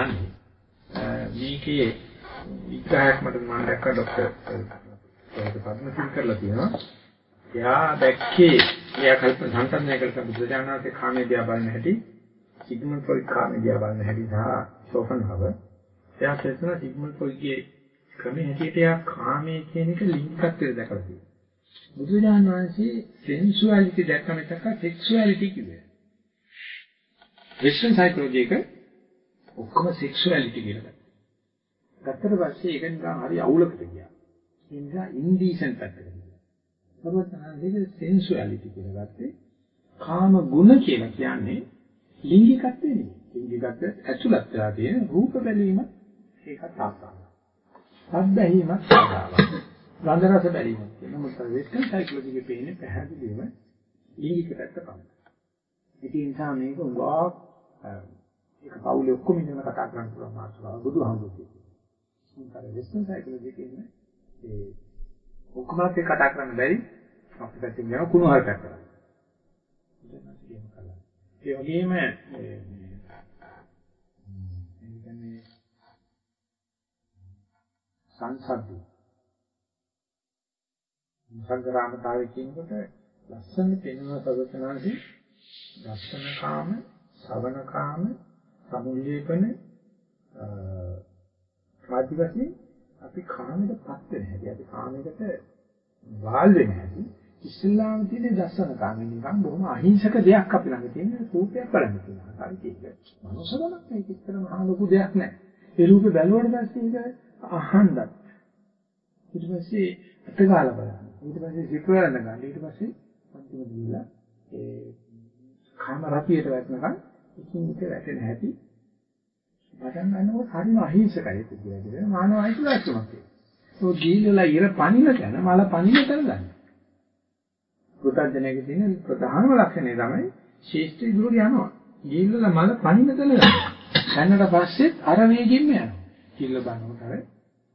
ගන්නේ මේකේ විග්‍රහයක් මට මම දැක්කා ડોක්ටර් පද්මසිංහ කරලා තියෙනවා. එයා දැක්කේ එයා කල්ප සංකල්පනය කරලා බුදුජානනාගේ කාමයේ දිහා බලන හැටි සිග්මන්ඩ් ෆ්‍රොයිඩ් කාමයේ දිහා බලන හැටි සහ ෂෝපන්හව එයා කියනවා සිග්මන්ඩ් ෆ්‍රොයිඩ්ගේ ක්‍රමයේ හැටියට එයා කාමයේ කියන එක ලිංගකත්වයට දැකලා තියෙනවා. බුදුජානනාංශයේ සෙන්සුවැලිටි දැක්කම එකක් සෙක්සුවැලිටි කිව්වේ. වෙස්ටර්න් සයිකොලොජි එක ඔක්කොම සෙක්සුවැලිටි කියලා ගත්තා. ගත්තට පස්සේ ඒක නිකන් හරි අවුලකට ගියා. ඒ නිසා ඉන්ඩීසන්ට් පැත්තකට ගියා. සර්වඥාන්සේගේ සෙන්සුවැලිටි කියලා ගත්තේ කාම ගුණ කියලා කියන්නේ ලිංගිකත්වෙ නෙවෙයි. ලිංගිකත්වය ඇතුළත් වෙලා තියෙන රූප බැලීම ඒකත් ආසාවක්. ශබ්ද ඇහිමත් ආසාවක්. ගන්ධ රස බැලීමක් කියන මොකද වෙස්ටර්න් සයිකොලොජි එකේ පේන්නේ පැහැදිලිවම ලිංගික පැත්ත පමණයි. ඒ නිසා මේක උගා ඒක පවුලේ ඔක්කොම ඉඳන් කතා කරන්න පුළුවන් මාතෘකාව බුදුහාමුදුරුවෝ මොකද වෙස්ටර්න් සයිකොලොජි එකේ ඉන්නේ ඒ ඔක්කොමත් එක්ක කතා කරන්න බැරි අපිට පැත්තෙන් යන කුණු හරකක් කරා. ඒ වගේම මේ කියන්නේ සංසද්දී සංග්‍රාමතාවය කියනකොට ලස්සන පෙනෙන සබතනාදී දර්ශන කාම, ශ්‍රවණ කාම, සමුල්ලේපන ආදි වශයෙන් අපි කාමයටපත් වෙන හැටි අපි කාමයකට වාල් වෙන හැටි ඉස්ලාම තියෙන දර්ශන කාමෙ නිකන් බොහොම අහිංසක දෙයක් අපි ළඟ තියෙන රූපයක් බලන්න තියෙනවා. හරි ඒක. මනුස්සකමක් මේක ඉතර මහා ලොකු දෙයක් නෑ. ඒ රූපේ බැලුවට පස්සේ ඒක අහන්නත්. ඊට පස්සේ අතගාලා බලන්න. ඊට පස්සේ සිපුරන්න ගන්න. ඊට පස්සේ අන්තිම දීලා ඒ කාම රතියට වැටෙනකන් ඉතින් ඒක වැටෙන හැටි පටන් ගන්නකොට හරිම අහිංසකයි කියන්නේ. මානව අයිතිවාසිකමක් ඒක. ඔය ගීලලා ඉර පණින තැන මල පණින තැන ගන්න. පුතඥයේ තියෙන ප්‍රධානම ලක්ෂණය තමයි ශේෂ්ඨ ඉදිරියට යනවා. ගීලලා මල පණින තැන ගන්න. දැන්නට පස්සේ අර වේගින්ම යනවා. කිල්ල බලනකොට අර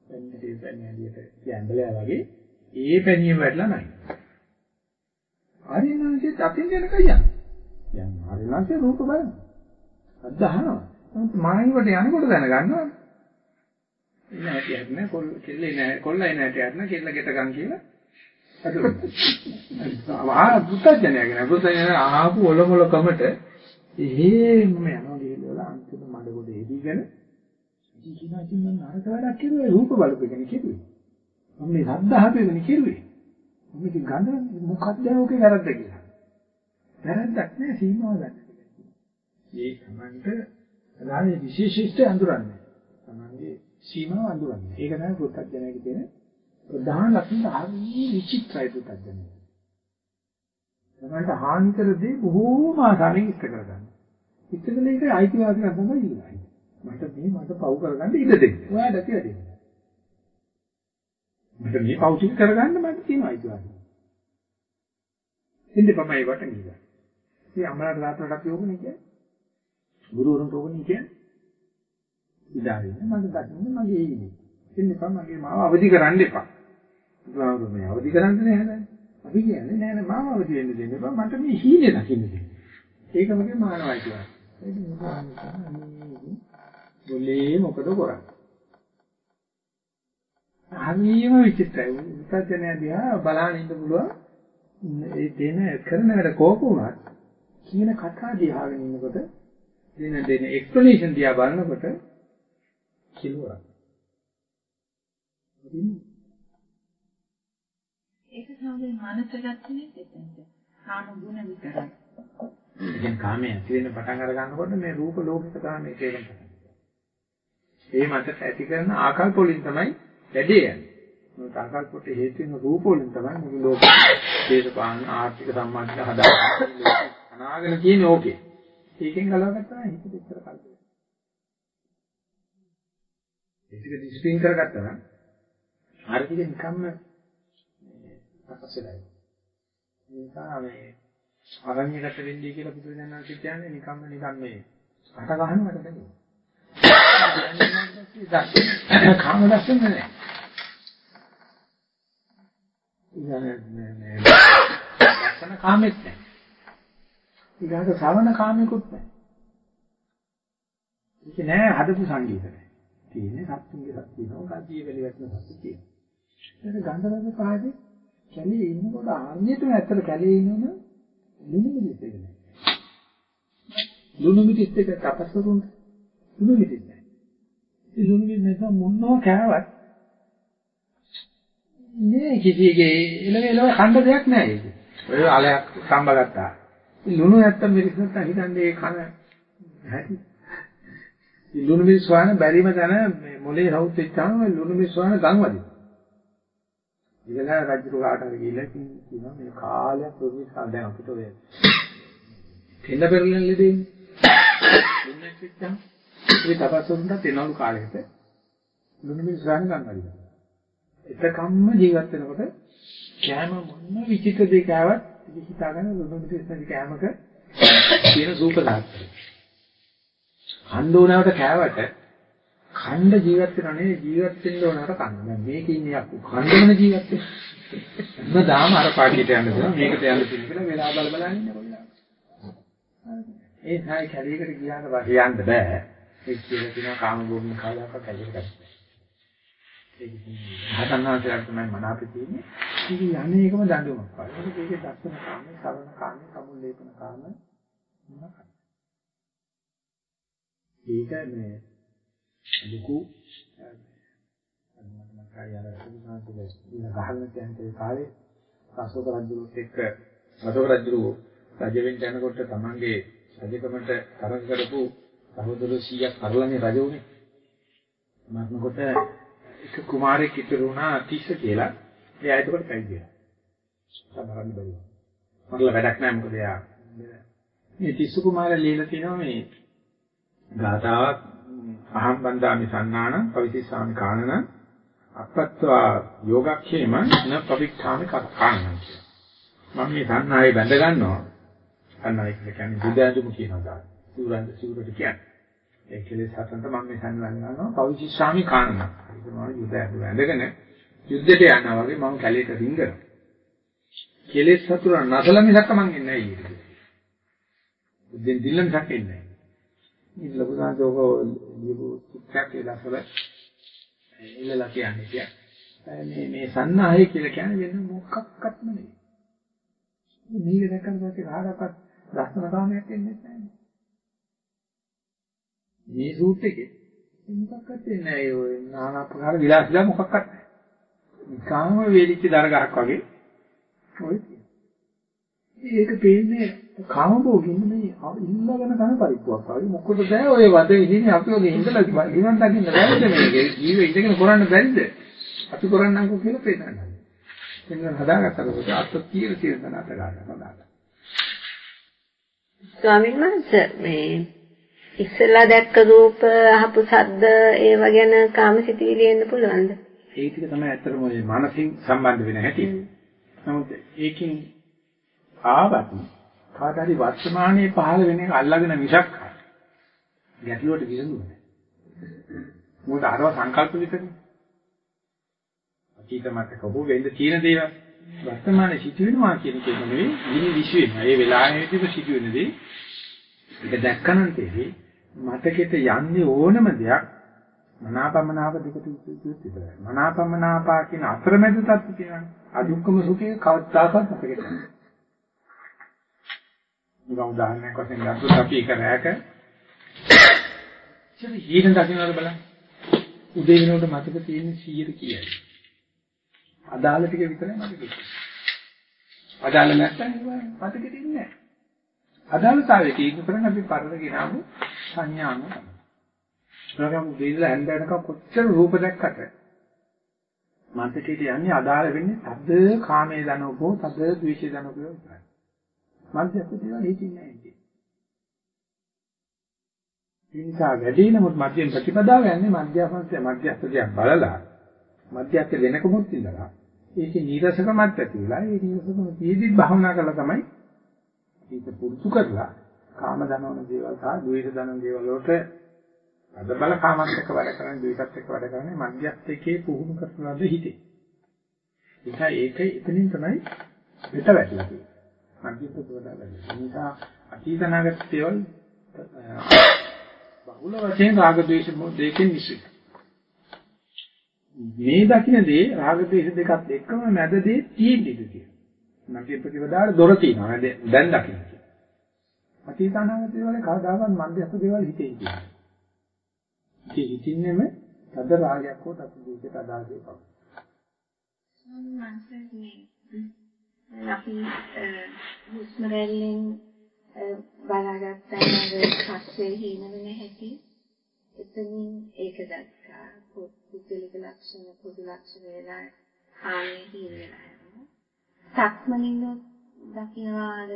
පැන්නේ පැන්නේ ඇලියට යැඹලයා වගේ ඒ පැනියම වැටලා නැහැ. ආරියනාංශෙත් අතින් යන කයියක්. දැන් ආරියනාංශේ රූප බලන. අදහනවා. නමුත් මායිවට යනකොට දැනගන්නවා. ඉන්න හැටියක් නෑ කොල්ල කෙල්ලේ නෑ කොල්ලයි නෑ හැටියක් නෑ කෙල්ල ගෙට ගන් කියලා. ආ පුතඥය කියන පුතඥය ආපු ඔලොමල කමට එහෙම යනවා කියලා අන්තිම මඩ කොට එදිගෙන ඉතින් කියනවා ඉතින් මම නරක වැඩක් කරුවේ රූප බලපෙගෙන කිව්වේ. මම මේ සද්ධාහපෙගෙන කිව්වේ. මම ඉතින් ගඳ මොකක්ද ඔකේ වැරද්ද කියලා. වැරද්දක් නෑ සීමාව ගන්න. ඒ තමන්ට අදාළේ විශේෂිෂ්ඨ අඳුරන්නේ. තමන්ගේ සීමාව අඳුරන්නේ. ඒක තමයි පුත්තජනකේ තියෙන ප්‍රධාන ලක්ෂණ හරි විචිත්‍රයි පුත්තජනකේ. තමන්ට හානි කර දේ බොහෝම ආසාවෙන් ඉෂ්ට කරගන්න. ඉෂ්ට කළ එක අයිතිවාසිකම් තමයි ඉන්නේ. මට මේ මට පව් කරගන්න ඉඩ දෙන්න. ඔයාට කියලා දෙන්න. මට මේ පව් ටික කරගන්න මට තියෙනවා අයිතිවාසිකම්. ඉන්නේ පමයි වට නීලා. ඉතින් අමරාට රාත්‍රට අපි ඕකනේ කියන්නේ. ගුරුවරුන්ට ඕකනේ කියන්නේ. ඉදාරින්න මට දකින්න මගේ ඉන්නේ. ඉන්නේ පම මගේ මාව අවදි කරන්න එපා. බුදුහාමුදුරුවෝ මේ අවදි කරන්න නෑ නේද? අපි කියන්නේ නෑ නෑ මාව අවදි වෙන්න දෙන්න එපා. මට මේ හීනේ දකින්න දෙන්න. ඒක මගේ මානවයි කියලා. ඒක බුදුහාමුදුරුවෝ બોලේ මොකද කරන්නේ? හරියම විචිත්‍රයි. විචර්ජනය දිහා බලන්න ඉන්න පුළුවන්. ඒ දෙන කරන වැඩ කෝප වුණත් කියන කතා දිහාගෙන ඉන්නකොට දෙන දෙන එක්ස්ප්ලනේෂන් දිහා බලනකොට කිලුවක්. ඒක තමයි මානසික ගත්තනේ දෙතෙන්ද. කාම ගුණ විතරයි. ඉතින් කාමයේ ඇති වෙන පටන් අර ගන්නකොට මේ රූප ලෝකික කාමයේ තේරුම් ගන්න. ඒ මතක ඇති කරන ආකල්ප වලින් තමයි වැඩේ යන්නේ. මොකද ආකල්ප වලට හේතු වෙන රූප වලින් තමයි මුළු ලෝකෙ දේශපාලන ආර්ථික සම්මානික හදාගන්නේ. අනාගෙන තියෙන ඕකේ. ඒකෙන් ගලවගත්තා නම් හිත දෙච්චර කල්පය. ඒක ඩිස්ප්ලින් කරගත්තා නම් ආර්ථික නිකම්ම ඉන්නේ. නිසා මේ අරණ්‍යගත වෙන්නේ කියලා බුදුරජාණන් කියන්නේ නිකම්ම නිකම් මේ අට ගහනවට නෙමෙයි. කාම දර්ශන නෑ. ඉතින් මේ දර්ශන කාමෙත් නෑ. ඊගාට ශ්‍රවණ කාමෙකුත් නෑ. ඒක නෑ හදපු සංගීතය. තියෙන්නේ සත්තුන්ගේ සත් තියෙනවා, ගතිය වෙලිවැටෙන සත් තියෙනවා. ඒක ගන්ධරස පහදී කැලේ ඉන්නකොට ආර්යයටම ඇත්තට කැලේ ඉන්නවනම් ලුණු මිදිස් එක නෑ. ලුණු මිදිස් එක තපස්සරුන්ට ලුණු මිදිස් නෑ. ඒ ලුණු මිදිස් නැත්නම් මොනවා කෑවත් නෑ කිසිගේ එළව එළව කන්න දෙයක් නෑ ඒක. ඔය අලයක් සම්බ ගත්තා. ලුණු නැත්තම් මිරිස් නැත්තම් හිතන්නේ ඒ කන හැටි. ලුණු මිරිස් වහන බැරිම තැන මේ මොලේ රවුත් වෙච්චාම ලුණු මිරිස් වහන ගම් වදිනවා. ඉතලා රජු කාට හරි ගිහිල්ලා කියනවා මේ කාලයක් ලුණු මිරිස් දැන් අපිට ඔය තෙන්න පෙරලෙන් ලෙදෙන්නේ. ලුණු මිරිස් ඒ තපස්සුන්ට තෙනවලු කාලෙකට ලුණු මිරිස් වහන ගම් වදිනවා. එතකම්ම ජීවත් වෙනකොට කෑම මොන විචිත්‍ර දෙයක් ආවත් හිතාගන්න ලුණු මිරිස් නැති කෑමක තියෙන සූපදාර්ථය. ඛණ්ඩ ඕනවට කෑවට ඛණ්ඩ ජීවත් වෙනව නෙවෙයි ජීවත් වෙන්න ඕනවට කන්න. දැන් මේකේ ඉන්නේ යක්කු ඛණ්ඩවන ජීවත් වෙන්නේ. හැමදාම අර පාටියට යන්න දෙනවා මේකට යන්න දෙන්න කියලා වෙලා බල බල ඉන්න කොල්ලා. ඒ සායි කැලේකට ගියාට පස්සේ යන්න බෑ. ඒ කියලා කියනවා කාම භූමිය කාලයක කැලේකට ගත්තා. ඒක හතන්නාසයක් තමයි මනාපේ තියෙන්නේ. ඉතින් යන්නේ ඒකම දඬුවමක් වගේ. ඒකේ දර්ශන කාමේ, සරණ කාමේ, සමුල් ලේපන කාමේ මොනවාද? ඒක මේ ලুকু මම කායර සුදුසාන්තේ ඉන්න ගහන්න කියන්නේ කාලේ අශෝක රජුත් එක්ක අශෝක රජු රජ වෙන්න යනකොට තමන්ගේ රජකමට තරඟ කරපු සහෝදර 100ක් කරලානේ රජ වුණේ. මරනකොට එක කුමාරයෙක් ඉතුරු වුණා තිස්ස කියලා. එයා ඒකට පැවිදි වෙනවා. සමහරවල් බැලුවා. මරලා වැඩක් නැහැ මොකද එයා මේ තිස්ස කුමාරයා ලියලා තිනවා මේ ගාතාවක් අහම් බන්දාමි සන්නාන පවිතිස්සාමි කානන අපත්වා යෝගක්ෂේම න පවික්ඛාමි කානන මම මේ සන්නායේ බැඳ ගන්නවා සන්නාය කියන්නේ බුද්ධාජුම කියනවා සිවුරන් සිවුරට කියන්නේ ඒ කෙලෙස් හතන්ට මම මේ සන්නාය ගන්නවා පවිතිස්සාමි කානන ඒක මම යුද්ධය බැඳගෙන යුද්ධයට යනවා වගේ මම කැලේට රිංගනවා කෙලෙස් හතුර නැසල මිසක් මං එන්නේ නැහැ ඊට දෙන් දිල්ලන් සැකෙන්නේ නැහැ ඉතින් ලොකු සංජෝග ලියපු චිත්තයක් ඒ දවස්වල ඉල්ලලා කියන්නේ කිය. මේ මේ සන්නාහය කියලා කියන්නේ වෙන මොකක්වත් නෙවෙයි. මේක දැක්කම පස්සේ කාටවත් ලස්සන කාමයක් එන්නේ නැහැ. මේ සූට් එකේ. මොකක්වත් එන්නේ නැහැ. ඔය নানা ආකාර විලාසලා මොකක්වත් නැහැ. නිකාම වේලිච්ච දරගහක් වගේ. ඔය ඒක පේන්නේ කාමභෝගින් මේ ඉන්නගෙන කන පරිප්පුවක් වගේ මොකද බෑ ඔය වද ඉන්නේ අපි ඔගේ ඉඳලා නිවන් දකින්න බැරිද මේක? ජීව ඉඳගෙන කරන්න බැරිද? අපි කරන්නම්කෝ කියලා පේනවා එන්න හදාගත්තට අත් තීර තීර තන අත ගන්නවා ස්වාමීන් වහන්සේ මේ ඉස්සෙල්ලා දැක්ක රූප අහපු ශබ්ද ඒව ගැන කාමසිතවිලි එන්න පුළුවන්ද ඒ ටික තමයි ඇත්තටම ඔය මානසික සම්බන්ධ වෙන හැටි නමුත් ඒකෙන් ආවත් කාට හරි වර්තමානයේ පහළ වෙන එක අල්ලගෙන මිසක් ගැටලුවට විසඳුන්නේ නැහැ. මොකද අරව සංකල්ප විතරනේ. අතීත මතක හෝ වෙන්න තියෙන දේවල් වර්තමානයේ සිදුවෙනවා කියන එක නෙවෙයි ඉනි විශ්වෙම. ඒ වෙලාවෙදිම සිදුවෙන දේ ඒක දැක්කනම් තේරෙයි මතකෙට යන්නේ ඕනම දෙයක් මනාපමනාප දෙකට විතරයි. මනාපමනාපා කියන අතරමැද තත්ත්වය තියෙනවා. අදුක්කම සුඛේ කවදාකවත් මතකෙට නැහැ. නිකන් උදාහරණයක් වශයෙන් ගත්තොත් අපි එක රැයක ඉතින් ඊට දකින්නවද බලන්න. උදේ වෙනකොට මතක තියෙන 100 කීයද? අදාළ ටික විතරයි මතක තියෙන්නේ. අදාළ නැත්නම් මතකෙ තියන්නේ නැහැ. අදාළතාවයේ තීන්දුව කරන අපි පරණ ගිනාමු සංඥාම තමයි. ප්‍රගම් දෙilla හැන්දනක කොච්චර රූප දැක්කට මතකෙට යන්නේ අදාළ වෙන්නේ තද කාමයේ දනෝපෝ තද ද්වේෂයේ දනෝපෝ විතරයි. මධ්‍යස්ථ දේවල් හිතින්නේ නැහැ. ඒ නිසා වැඩි නමුත් මධ්‍යම ප්‍රතිපදාව යන්නේ මධ්‍යස්ථ මධ්‍යස්ථ දෙයක් බලලා මධ්‍යස්ථ වෙනකමුත් ඉඳලා ඒකේ නීරසකමක් ඇති වෙලා ඒ නීරසකම තීදි භාවනා කළා තමයි ඒක පුරුදු කරලා කාම දනවන දේවල් සහ ද්වේෂ දනවන දේවල් වලට අද බල කාමත් එක්ක වැඩ කරන්නේ ද්වේෂත් එක්ක වැඩ කරන්නේ මධ්‍යස්ථ එකේ පුහුණු කරනවාද හිතේ. ඒක ඒක එතනින් තමයි පිට වැටලා තියෙන්නේ. මධ්‍යස්ථ වඩා වැඩි. ඒ නිසා අතීත නාගත දේවල් බහුල වශයෙන් රාග ද්වේෂ දෙකෙන් මිශ්‍රිත. මේ දකින්න දේ රාග ද්වේෂ දෙකත් එක්කම මැදදී තියෙන්නේ ඉතින්. මගේ ප්‍රතිපදාවට දොර තියෙනවා. දැන් දකින්න. අතීත අනාගත දේවල් කවදාවත් මන්දස්ස දේවල් හිතේ ඉන්නේ. ඉතින් හිතින්නෙම තද රාගයක් හෝ තද ද්වේෂයක් අදාළේ පව. අපි හුස්ම රැල්ලෙන් බලාගත්තා නේද පස්සේ හින වෙන හැටි එතනින් ඒක දැක්කා පුද්ගලික ලක්ෂණ පොදු ලක්ෂණ වෙලා ආන්නේ හින වෙනවා සක්මනින් දකින්නවාද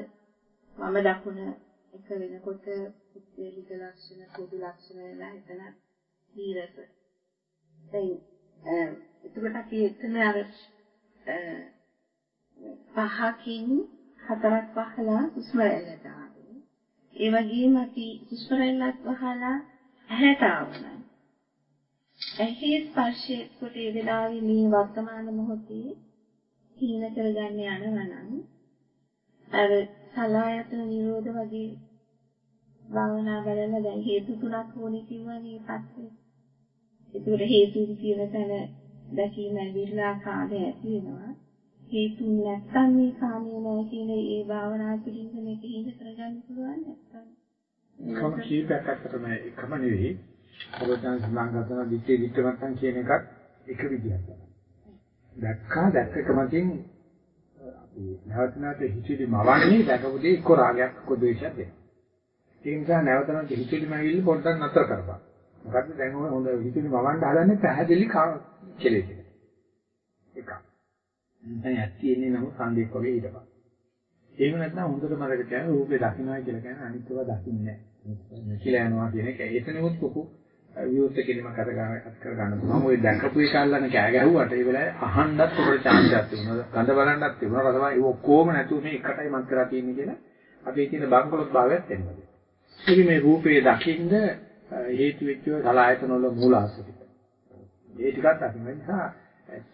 මම දකුණ එක වෙනකොට පුද්ගලික ලක්ෂණ පොදු ලක්ෂණ වෙලා එතන දීරස දැන් එතකොට අපි එතන අර පහකින් හතරක් පහලා හුස්ම රැල්ලට ආවේ. ඒ වගේම අපි හුස්ම රැල්ලත් වහලා ඇහැට ආවනා. ඇහි ස්පර්ශයේ කොට ඒ වෙලාවේ මේ වර්තමාන මොහොතේ හීන කරගන්න යනවනම් අර සලායතන නිරෝධ වගේ භාවනා බලන දැන් හේතු තුනක් ඕනේ කිව්වනේ පස්සේ. ඒකට හේතු කියන තැන දැකීම ඇවිල්ලා කාලය ඇති වෙනවා. හේතු නැත්තම් මේ කාමයේ නැහැ කියන ඒ භාවනා පිළිඳ මේක හිඳ කරගන්න පුළුවන් නැත්තම්. එකම කීපයක් අතරම එකම නෙවෙයි. අවදාන සම්ලංගතන දිත්තේ දිත්තමත්න් කියන එකත් එක විදිහක්. දැක්කා දැක්කකමකින් අපි නැවත නැවත හිතෙදි මවන්නේ දැකපුදී එක්ක රාගයක් එක්ක ද්වේෂයක් දෙනවා. ඒ නිසා නැවත නැවත හිතෙදිම ඇවිල්ලා පොඩ්ඩක් නතර කරපන්. මොකද දැන් ඔය හොඳ හිතෙදි මවන්න හදන්නේ පැහැදිලි කෙලෙස්. එකක්. දැන් ඇත්තේ නම සංදේක් වගේ හිටපන්. එහෙම නැත්නම් හොඳට මතක තියාගන්න රූපේ දකින්නයි කියලා කියන්නේ අනිත් ඒවා දකින්නේ නැහැ. කියලා යනවා කියන එක එතනෙමුත් ලොකු විවෘත කිරීමක් අත ගන්න කර ගන්න පුළුවන්. ඔය දැකපු එක අල්ලන කෑ ගැහුවට ඒ වෙලාවේ අහන්නත් උඩට chance එකක් තිබුණා. ගඳ බලන්නත් තිබුණා. රසමයි ඒ ඔක්කොම නැතුව මේ එකටයි මත් කරලා තියෙන්නේ කියලා අපේ තියෙන බංකොලොත් භාවයක් එනවා. ඉතින් මේ රූපේ දකින්ද හේතු වෙච්ච සලායතන වල මූලාශ්‍රිත. ඒ ටිකත් අපි නිසා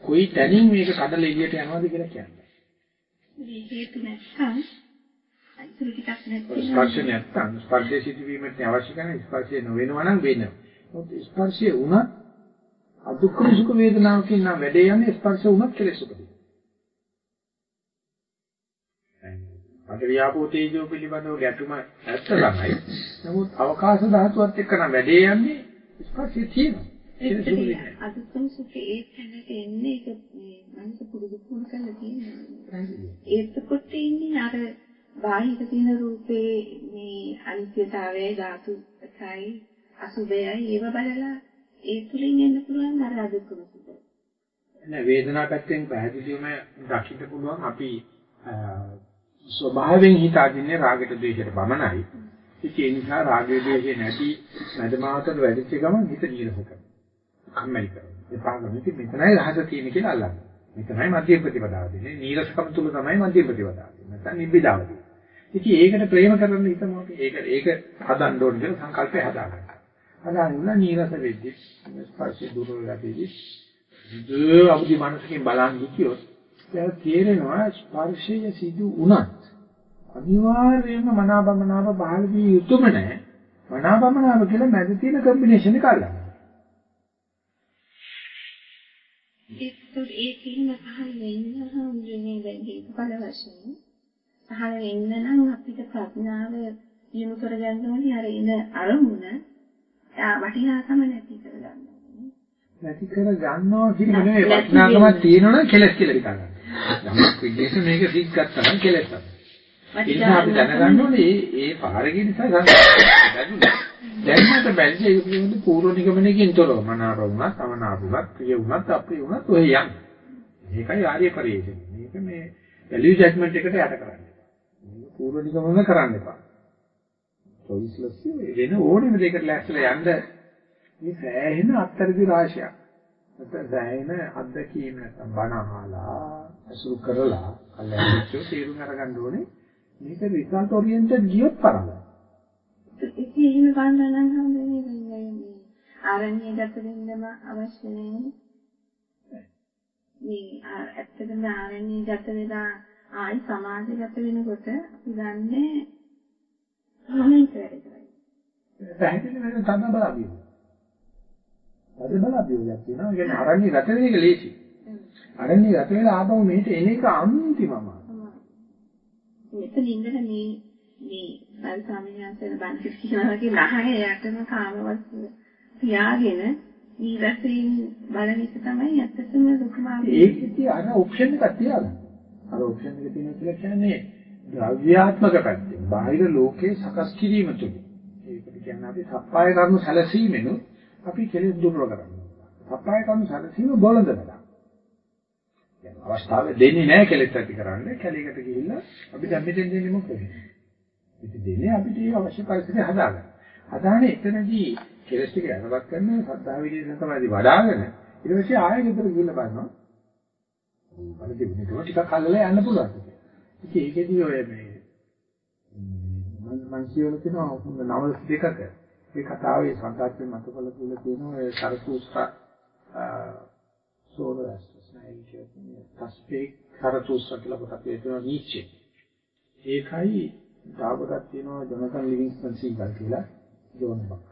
කොයි තැනින් මේක කඩලා එළියට යනවද කියලා කියන්නේ. මේ හේතු නැත්නම් අයිතුරු ටිකක් නැත්නම් ස්පර්ශ නැත්නම් ස්පර්ශයේ සිදුවීමට අවශ්‍ය කරන ස්පර්ශය නොවෙනවා නම් වෙනවා. මොකද ස්පර්ශය වුණත් අදුක්ඛම සුඛ වේදනාවකින් නම් වැඩේ යන්නේ ස්පර්ශ වුණත් කෙලෙස් උපදිනවා. අටවියාපෝ තේජෝ පිළිබඳව ගැටුම ඇත්ත තමයි. නමුත් අවකාශ ධාතුවත් එක්ක නම් වැඩේ යන්නේ ස්පර්ශය තියෙනවා. අදුක්කම සුඛේ ඒ තැනට එන්නේ ඒක මේ මනස පුරුදු පුහුණු කරලා තියෙනවා. ඒකකොට ඉන්නේ අර බාහිර තියෙන රූපේ මේ අනිත්‍යතාවයයි ධාතු එකයි අසුබයයි ඒව බලලා ඒ තුලින් එන්න පුළුවන් අර අදුක්කම සුඛ. නෑ වේදනාව පැත්තෙන් පැහැදිලිවම දකින්න පුළුවන් අපි ස්වභාවයෙන් හිතාදින්නේ රාගයට ද්වේෂයට බමනයි. ඒ නිසා රාගය ද්වේෂය නැති මදමාවතට වැඩිච්ච ගමන් හිත නිරස කරනවා. කම්මැලි කරනවා. ඒ පාගම ඉතින් මෙතනයි රහස තියෙන කියලා අල්ලන්නේ. මෙතනයි මධ්‍ය ප්‍රතිපදාව දෙන්නේ. නීරසකම තුල තමයි මධ්‍ය ප්‍රතිපදාව දෙන්නේ. නැත්නම් නිබ්බිදාව දෙන්නේ. ඉතින් ඒකට ප්‍රේම කරන්න හිතමු අපි. ඒක ඒක හදන්න ඕන කියලා සංකල්පය හදාගන්න. හදාගන්න නීරස වෙද්දි ස්පර්ශය දුර වෙලාදී දුර අවදි මනසකින් බලන් හිටියොත් ඒක තේරෙනවා ස්පර්ශය සිදු වුණත් අනිවාර්යයෙන්ම මනාබමනාව බහල වී යුතුම නැහැ. මනාබමනාව කියලා මැද තියෙන කම්බිනේෂන් එක අල්ලන්න. ඒත් ඒකෙන් පහළ වෙන්න හම්බුනේ දැන් හේතුඵල වශයෙන් පහළ වෙන්න නම් අපිට ප්‍රඥාව දිනු කරගන්න ඕනේ අර ඉන අරමුණ වටිනාකම නැති කරගන්න නැති කර ගන්නවා කියන නෙවෙයි වටිනාකමක් තියෙනවනම් කෙලස් කියලා හිතා ගන්න. යමක් විදිහට මේක සිත් ගත්තා නම් කෙලස් තමයි. අපි දැනගන්න ඕනේ ඒ පාරේ නිසා සංස්කාරය දැන්නට බැරිද ඒක පිළිබඳ පූර්ව නිගමනයකින් තොරව මනාප වුණත් අමනාප වුණත් ප්‍රිය වුණත් අප්‍රිය වුණත් ඔය යන්නේ. මේකයි ආර්ය පරිශ්‍රය. මේක මේ වැලියු ජජ්මන්ට් එකට යට කරන්නේ. මේක පූර්ව නිගමන කරන්න එපා. Choiceless වෙන ඕනෙම දෙයකට ලැස්සලා යන්න මේ සෑහෙන අත්තරදි රාශියක්. නැත්නම් සෑහෙන අත්දැකීම් නැත්නම් බණ අහලා අසුරු කරලා කල්ලාච්චෝ තේරුම් අරගන්න ඕනේ. මේක රිසල්ට් ඔරියන්ටඩ් ගියොත් පරලයි. ඉතින් එහෙම ගන්න නම් හම්බෙන්නේ මේ ආරණ්‍ය ගත වෙන්නම අවශ්‍ය නැහැ. මේ ඇත්තටම ආරණ්‍ය ගත වෙලා ආයි සමාජගත වෙනකොට අපි දන්නේ මොනිට වැඩ කරන්නේ. පැහැදිලි වෙන තද බල අභියෝගය. තද බල අභියෝගයක් තියෙනවා. ඒ කියන්නේ අරණ්‍ය ගත වෙන එක ලේසි. අරණ්‍ය ගත වෙලා ආපහු මෙහෙට එන එක අන්තිමම. මෙතන ඉඳලා මේ මේ සල් සාමිනාසන බන්ති කියනවා වගේ නහය යටම කාමවස්තු තියාගෙන ඊරසින් බලන එක තමයි ඇත්තටම ලොකුම ඒකෙදි අර ඔප්ෂන් එකක් තියාගන්න. අර ඔප්ෂන් එක තියෙන කියලා කියන්නේ ද්‍රව්‍යාත්මක පැත්තෙන් බාහිර ලෝකේ සකස් කිරීම තුල ඒකට කියන්නේ අපි සප්පාය කර්ම සැලසීමෙනු අපි කෙලෙස් දුර්වල කරනවා. සප්පාය කර්ම සැලසීම බොළඳනවා. දැන් අවස්ථාව දෙන්නේ නැහැ කෙලෙස් ඇති කරන්න. කැලේකට ගිහිල්ලා අපි දැන් මෙතෙන් දෙන්නේ මොකද? ඉතින් දෙන්නේ අපිට ඒ අවශ්‍ය පරිසරය හදාගන්න. හදාන්නේ එතනදී කෙලස් ටික යනවත් කරන සද්ධා විදියේ තමයි වඩාගෙන ඊට පස්සේ ආයෙ ගෙදර ගිහිල්ලා බලනවා. බලද්දී වෙනකොට ටිකක් අල්ලලා යන්න පුළුවන්. ඉතින් ඒකෙදී ඔය මේ මම මම කියවල තියෙනවා නවල දෙකක ඒ කතාවේ සංගාත්මක මතකවල කියලා තියෙනවා ඒ සරසූස්ත්‍ර සෝරස් නයිල් කියන්නේ තස්පේ සරසූස්ත්‍ර කියලා පොතක් තියෙනවා නීචේ. ඒකයි දාපතක් තියෙනවා ජොනතන් ලිවින්ස්ටන් සීගල් කියලා ජෝන් බක්.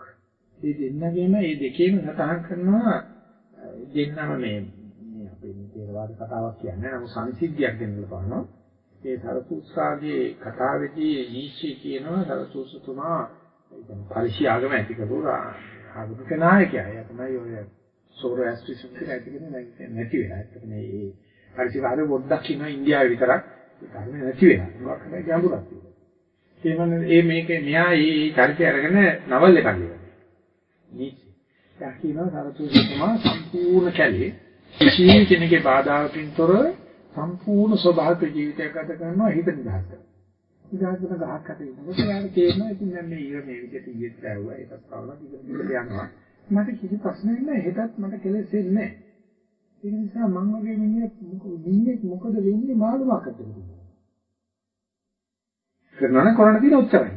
මේ දෙන්නගේම මේ දෙකේම සටහන් කරනවා දෙන්නම මේ මේ අපේ මේ තේරවාද කතාවක් කියන්නේ නමුත් සංසිද්ධියක් දෙන්න බලනවා. ඒ සරසූස්රාගේ කතාවේදී නීචේ කියනවා සරසූසතුමා කියන්නේ පරිශීආගම ඇති කරුවා ආගමික නායකයා. එයා තමයි ඔය සෝරෑස්ට්‍රිසම් කියලා ඇති කෙනෙක් නැති වෙලා. ඒත් මේ පරිශීආගම පොඩ්ඩක් ඉන්නවා ඉන්දියාවේ විතරක්. ඒ කාරණේ නැති වෙලා. මොකක්ද ගැඹුරක් තියෙනවා. ඒ වගේ මේ මේකේ මෙහා මේ චරිතය අරගෙන නවල් එකක් ලියනවා. නීචේ. එයා කියනවා සරසූසතුමා සම්පූර්ණ කැලේ කිසි කෙනෙකුගේ බාධාකින් තොරව සම්පූර්ණ ස්වභාවික ජීවිතයක් ගත කරනවා හිත නිදහස් කරනවා. නිදහස් කරන ගහක් අතේ ඉන්නකොට යාර තේරෙනවා ඉතින් දැන් මේ ඊර මේ විදිහට ඊයේත් ඇව්වා ඒකත් පාවලා ඉතින් යනවා. මට කිසි ප්‍රශ්නයක් නැහැ හෙටත් මට කෙලෙස් වෙන්නේ නැහැ. ඒ නිසා මම වගේ මිනිහෙක් මිනිහෙක් මොකද වෙන්නේ මාළුමකට කරනවා නම් කරන්න තියෙන උත්තරයි.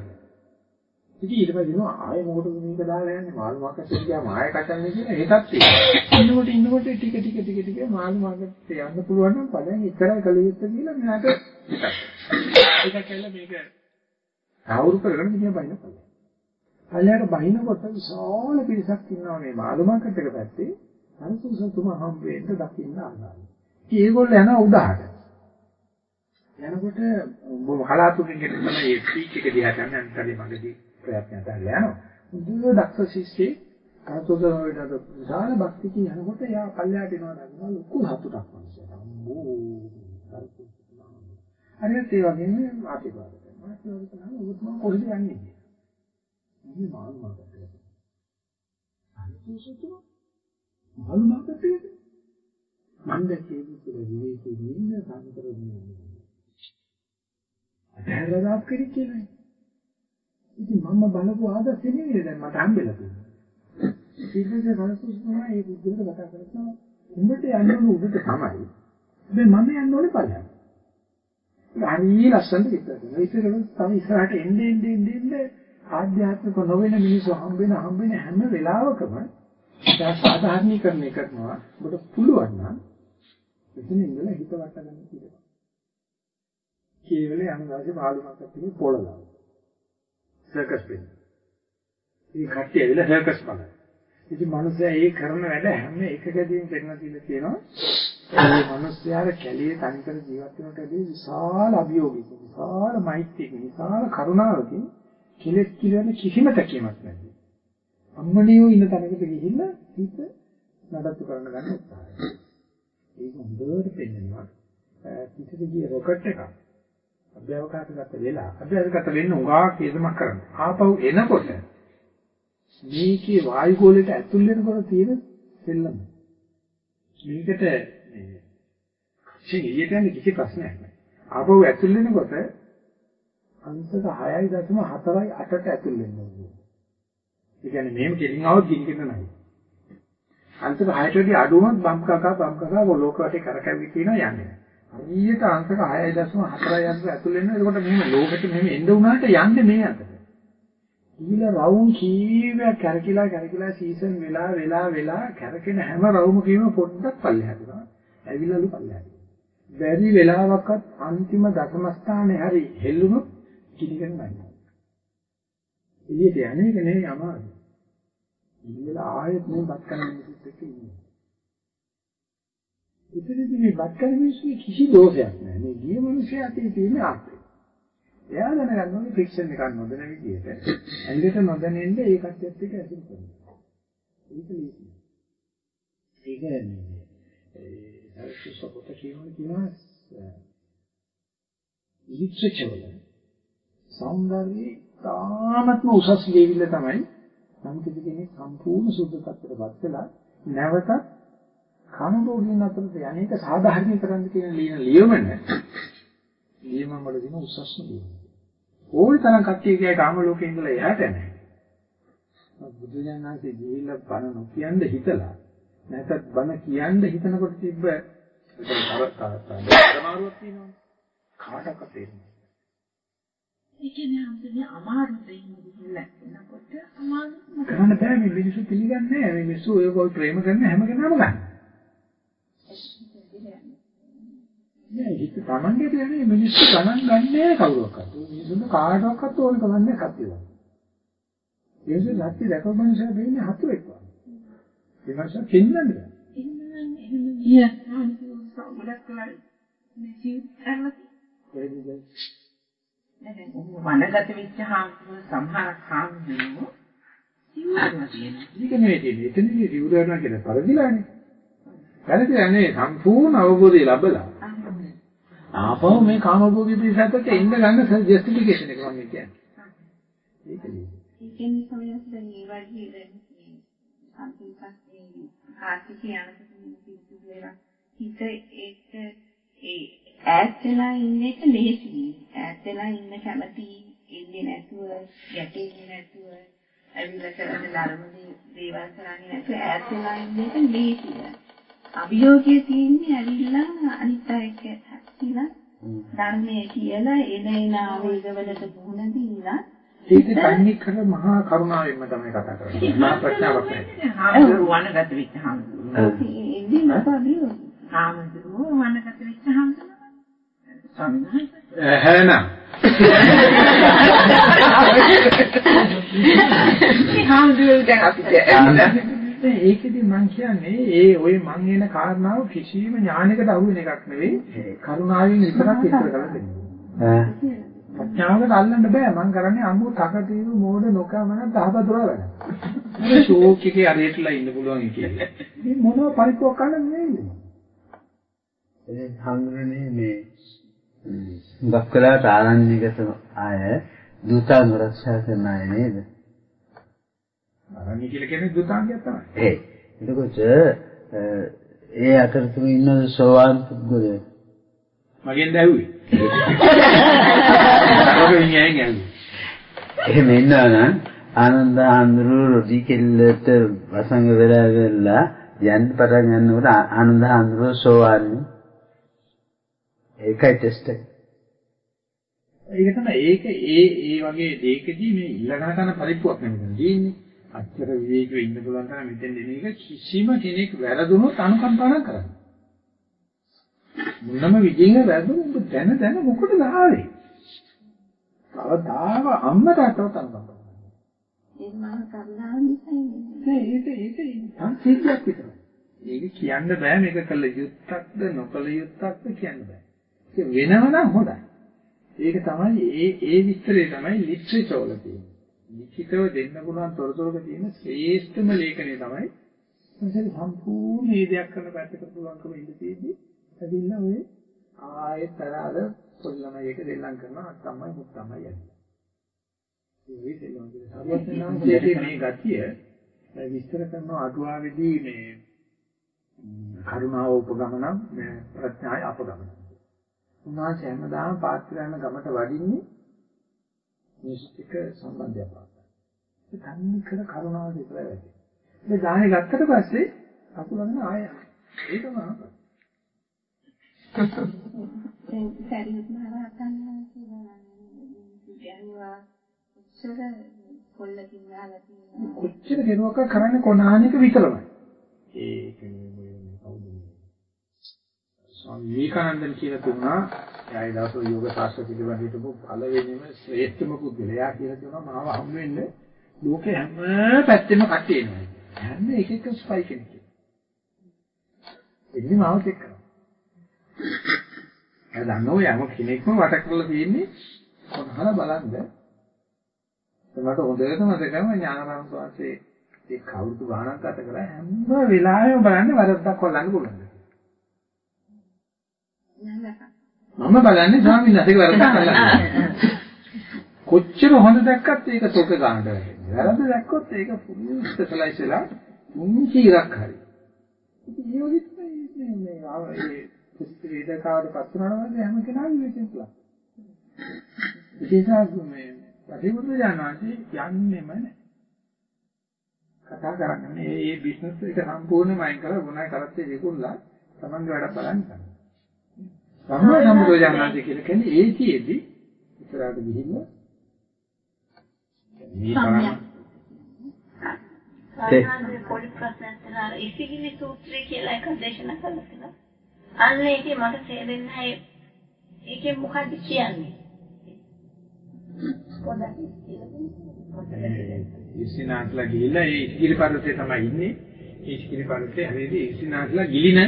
ඉතින් ඊට පස්සේ නෝ ආයෙ මොකටද මේක දාලා යන්නේ මාළු මාකට් ගියාම ආයෙ කටන්නේ කියලා ඒකත් තියෙනවා. ඉන්නකොට ඉන්නකොට ටික ටික ටික ටික මාළු මාකට් යන්න පුළුවන් නම් පදයෙන් ඉතරයි කළ යුත්තේ කියලා මෙයාට හිතක්. ඒක කියලා මේක ආවුරු කරගෙන මිනිහ බයින පදයෙන්. පල්ලයට බයිනකොට විශාල පිරිසක් ඉන්නවා මේ මාළු මාකට් එක පැත්තේ. අනුසුසතුම හම්බ වෙන්න දකින්න ආසාවයි. ඉතින් ඒගොල්ලෝ යනවා උඩහට. යනකොට බොහොම හලාතුකින් ගෙට තමයි මේ පීච් එක දිහා ගන්න අන්තරේ මගදී ප්‍රයත්න කරලා යනවා. මුදුව දක්ෂ ශිෂ්‍යෙ කාතෝදරවලට විශාල භක්තිය යනකොට යා පල්ලයට එනවා නේද ලොකු හතුටක් මිනිස්සුන්ට. අම්මෝ හරියට ඒ වගේම ආශිර්වාද කරනවා. ආශිර්වාද කරනවා ඔබත් මම කොහෙද යන්නේ කියලා. මේ මාළු මාකට. අනිත් මාළු මාකට මම දැක්කේ විතර විවේකී ඉන්න සංකරණය. අදහරදාක් කෙනෙක් කියන්නේ. ඉතින් මම බලපු ආදර්ශෙ නෙවෙයි දැන් මට හම්බෙලා තියෙන්නේ. ඊටසේ රසුස්මා ඒ බුද්ධියට කතා කරනවා. උඹට යන්න ඕන උඩට තමයි. හැබැයි මම යන්න ඕනේ පල්ලෙහාට. හරි ලස්සනට විතර දෙනවා. ඒක තමයි ඉස්සරහට එන්නේ එන්නේ එන්නේ ආධ්‍යාත්මික නොවන මිනිස්සු හම්බෙන හම්බෙන හැම වෙලාවකම ඒක සාධාරණීකරණය කරනවා. ඔබට පුළුවන් නම් එතන ඉඳලා හිත වට ගන්න කියලා. කේවල යන වාසේ මාළුමක් අත්දැකීම පොළලා. සර්කස් වෙන්න. ඉතින් කට්ටිය ඇවිල්ලා සර්කස් බලනවා. ඉතින් මිනිස්සයා ඒ කරන වැඩ හැම එකකදීම පෙන්නන කියලා කියනවා. ඒ මිනිස්යාර කැලියේ තනිකර ජීවත් වෙනකොටදී විශාල අභියෝගයක විශාල මෛත්‍රියකින් විශාල කරුණාවකින් කෙලෙස් කිලන කිසිම තැකීමක් නැහැ. අම්මනියෝ ඉන්න තැනකට ගිහිල්ලා හිත නඩත්තු කරන්න ගන්න උත්සාහය. ඒක හොඳට පෙන්නනවා. පිටට ගිය රොකට් එකක් අභ්‍යවකාශගත වෙලා අභ්‍යවකාශගත වෙන්න උගාක් හේතුමක් කරන්න. ආපහු එනකොට මේකේ වායු ගෝලයට ඇතුල් වෙනකොට තියෙන සෙල්ලම. මේකට මේ කච්චි එළියට යන කිසි ප්‍රශ්නයක් නැහැ. ආපහු ඇතුල් වෙනකොට අංශක 6.4යි 8ට ඇතුල් වෙන්න ඕනේ. ඒ කියන්නේ මේම කෙලින් આવොත් ගිනිගෙන නැහැ. අංශක 6ට වඩා අඩු වුණොත් බම් කකා බම් කකා ලෝක වටේ කරකැවි තියෙනවා යන්නේ. හරියට අංශක 6.4යි අංශක ඇතුල් වෙනවා. එතකොට මෙහෙම ලෝකෙට මෙහෙම එන්න උනාට යන්නේ මේ අතට. ඊළ රවුම් කීවයක් කරකිලා කරකිලා සීසන් වෙලා වෙලා වෙලා කරකින හැම රවුමකීම පොඩ්ඩක් පල්ලෙහාට යනවා. ඇවිල්ලාලු පල්ලෙහාට. බැරි වෙලාවකත් අන්තිම දශම ස්ථානේ හරි හෙල්ලුණොත් කිලිගෙන නැහැ. එළියට යන්නේ නෙවෙයි අමාරු. ඉන්නලා ආයෙත් මේ බත් කන මිනිස්සුත් එක්ක ඉන්නේ. ඉතින් මේ බත් කන මිනිස්සු කිසි දෝෂයක් නැහැ. මේ ගිය මිනිස්සයා අතේ තියෙන ආත්මය. එයා දැනගන්න ඕනේ ෆ්‍රික්ෂන් එකක් නොදැන විදිහට ඇඟට නොදැනෙන්න ඒ කට්ටියත් එක්ක ඇසුරු කරනවා. ඒක ලේසියි. ඒක මේ ඒ සුසපොත කියනවා කියනවා ලිටරචර් වල සෞන්දර්යයේ තාමත්ම උසස් ලෙවල් තමයි සම්පූර්ණ කෙනෙක් සම්පූර්ණ සුද්ධ tattරපත් වෙලා නැවතත් කාමභෝගීන් අතරට යන්නේක සාධාරණීකරන්න කියන ලියන ලියවන්න ලියමන් වල දින උසස්ම ලියන ඕල් තරම් කට්ටිය ගියා කාම ලෝකේ ඉඳලා එහාට නැහැ බුදු දඥාන්සේ ගිහිල්ලා බණ නොකියන්න හිතලා නැත්නම් බණ කියන්න හිතනකොට තිබ්බ සමාරුවක් තියෙනවනේ. කාටවත් තේරෙන්නේ ඒ කියන්නේ අන්තිමේ අමාරු දෙයක් කරන්න බෑ මේ මිනිස්සු පිළිගන්නේ නැහැ මේ මිනිස්සු ඔය කොයි ප්‍රේම කරන හැම කෙනාම ගන්න නෑ ඒක තමන්ගේ කියන්නේ මිනිස්සු ගණන් ගන්නෑ කවුරක්වත් මිනිස්සුන්ට කාටවත් ඕන කමන්නේ කප්පිය ඒකේ නැති දැකපු මිනිස්සු දෙන්නේ හතුරෙක් වගේ ඒ ජීවිත ඒකද වනගත වෙච්ච හාමුදුරුවෝ සමහර හාමුදුරුවෝ සිවුරනවා කියනවා. ඒක නෙවෙයි තියෙන්නේ. එතනදී සිවුරනවා කියන පරිදිලානේ. පරිදිලා නෙවෙයි සම්පූර්ණ අවබෝධය ලැබලා. ආපහු මේ කාමභෝගී පිළිසකට ඉන්න ගන්න ජස්ටිෆිකේෂන් එක මම කියන්නේ. ඒක නෙවෙයි. ඒකෙන් සමහරවිට දැන් මේ වගේ දැන් මේ අන්තිමපස්සේ ආර්ථික යනකොට පිස්සු වෙලා හිත ඒක ඒ ඈත් වෙලා ඉන්න එක ලේසියි. ඈත් වෙලා ඉන්න කැමති ඉන්නේ නැතුව, ගැටෙන්නේ නැතුව, ඇවිල්ලා කරන ධර්ම දේවල් කරන්නේ නැතුව ඈත් වෙලා ඉන්න එක ලේසියි. අභියෝගයේ තියෙන්නේ ඇවිල්ලා අනිත් අයට හැප්පිලා ධර්මයේ කියලා එන එන ආවේගවලට මුහුණ දීලා ඒක තන්නේ කර මහා කරුණාවෙන්ම තමයි කතා කරන්නේ. මහා ප්‍රඥාවක් නැහැ. හාමුදුරුවෝ වනගත හාමුදුරුවෝ. ඒකේ මොකද අභියෝගය? හාමුදුරුවෝ වනගත හාමුදුරුවෝ. ස්වාමීන් එහෙනම් හාමුදුරුවෝ දැන් අපිට ඒකෙදි මම කියන්නේ ඒ ওই මං එන කාරණාව කිසිම ඥානයකට අහු වෙන එකක් නෙවෙයි කරුණාවෙන් විතරක් විස්තර කරලා දෙන්නේ. ප්‍රඥාවකට අල්ලන්න බෑ මං කරන්නේ අම්මෝ තකතිරු මෝඩ නොකමන තහබදුර වැඩ. මේ ෂෝක් එකේ අරේටලා ඉන්න පුළුවන් කියලා. මේ මොනව පරිපෝක් කරන්න නෙවෙයි. ඒ හඳුනන්නේ මේ හුඟක් වෙලාවට ආරණ්‍යගත අය දූතාංග ආරක්ෂා කරන අය නේද? ආරණ්‍ය කියලා කියන්නේ දුතාංගයක් තමයි. ඒ. එතකොට ඒ අතරතුර ඉන්න සෝවාන් පුද්ගලයෝ මගෙන් දැහුවේ. අරක විඤ්ඤාණයෙන් ඇහුවේ. එහෙම ඉන්නවා නම් ආනන්ද ආන්දරු රොඩි කෙල්ලට වසංග වෙලා වෙලා යන්න පටන් ගන්නකොට ආනන්ද ආන්දරු සෝවාන් ඒකයි ටෙස්ට් එක. ඒක තමයි ඒක ඒ ඒ වගේ දෙයකදී මේ ඉල්ලගෙන කරන පරිප්පුවක් නෙමෙයි තියෙන්නේ. අච්චර විවේකීව ඉන්න පුළුවන් තරම් මෙතෙන් දෙන එක කිසිම කෙනෙක් වැරදුනොත් අනුකම්පාවක් කරන්නේ. මොනම විදිහෙන් වැරදුනොත් ඔබ දැන දැන මොකටද ආවේ? කවදාව අම්මට අතවත් අනුකම්පාවක්. ඒ මහා කරුණාව නිසා නෑ ඒක ඒක සංසිද්ධියක් විතරයි. ඒක කියන්න බෑ මේක කළ යුත්තක්ද නොකළ යුත්තක්ද කියන්න බෑ. ඒක වෙනවනම් හොඳයි. ඒක තමයි ඒ ඒ විස්තරය තමයි ලිටරචර් වල තියෙන්නේ. ලිඛිතව දෙන්න පුළුවන් තොරතුරුක තියෙන ශ්‍රේෂ්ඨම ලේඛනය තමයි මොකද සම්පූර්ණ මේ දෙයක් කරන පැත්තට පුළුවන්කම ඉඳ තියෙද්දි ඇදින්න ඔය ආයෙත් අර පොඩි ළමයි එක දෙල්ලම් කරනවා අත්තම්මයි මුත්තම්මයි යන්නේ. ඒ විදිහට මේ ගතිය විස්තර කරන අටුවාවේදී මේ කරුණාව උපගමන මේ ප්‍රඥාය අපගමන. උන්වහන්සේ හැමදාම පාත්‍රයන් ගමට වඩින්නේ නිශ්චික සම්බන්ධයක් පාත්තා. ඒ තන්නේ කර කරුණාව විතරයි වෙන්නේ. මේ දාහනේ ගත්තට පස්සේ අකුලගෙන ආය ඒකම ආපස්. දැන් සරියුත් මහ රහතන් වහන්සේලා කියනවා උච්චර කොල්ලකින් ගහලා තියෙනවා. කොච්චර කෙරුවක කරන්නේ කොනානික විතරමයි. ඒක නෙමෙයි ස්වාමී විවේකානන්දන් කියලා තුනා එයායි දවසෝ යෝග ශාස්ත්‍ර පිළිබඳ හිටපු පළවෙනිම ශ්‍රේෂ්ඨම පුද්ගලයා කියලා තුනා මාව හම් වෙන්නේ ලෝකේ හැම පැත්තෙම කට්ටිය එනවා. හැම එකෙක්ම ස්පයි කෙනෙක්. එන්නේ මාව චෙක් කරනවා. එයා දන්නෝ යම කෙනෙක්ම වට කරලා තියෙන්නේ කොහොමද බලන්න. මට හොඳට මතකයි ඥානරාම සෝවාසේ ඒ කවුරුතු ගානක් ගත කරා හැම වෙලාවෙම බලන්නේ වරද්දක් හොල්ලන්න පුළුවන්. මම බලන්නේ ස්වාමීන් වහන්සේගේ වරද්දක් හොල්ලන්න. කොච්චර හොඳ දැක්කත් ඒක තොක ගන්නට වෙන්නේ. වැරද්ද දැක්කොත් ඒක පුදුම ස්පෙෂලායිස් වෙලා මුංචි ඉරක් හරි. ඉතින් ඒ වගේ මේ ආව ප්‍රතිවේදකාවට පත් වුණාම හැම කෙනාම විශ්ෙන් පුළුවන්. විශේෂයෙන්ම මේ ප්‍රතිබුද්ධ ඥානදී යන්නෙම නැහැ. කතා කරන්නේ මේ බිස්නස් එක සම්පූර්ණයෙන්ම අයින් කරලා මොනයි කරත්තේ විකුණලා Tamange වැඩ බලන්න. සම්මා සම්බුද්ධ ඥානදී කියලා කියන්නේ ඒකෙදී ඉස්සරහට තරම් සාමාන්‍ය පොඩි ප්‍රශ්නයක් තියෙනවා. ඉසිගිලි සූත්‍රය කියලා එකක් දේශනා කළා කියලා. අන්න ඒකේ මට තේරෙන්නේ නැහැ ඒකේ මොකක්ද කියන්නේ. ඉස්සිනාස්ලා ගිහිල්ලා ඒ ඉස්කිරි පර්වතේ තමයි ඉන්නේ. ඒ ඉස්කිරි පර්වතේ හැරෙදි ඉස්සිනාස්ලා ගිලින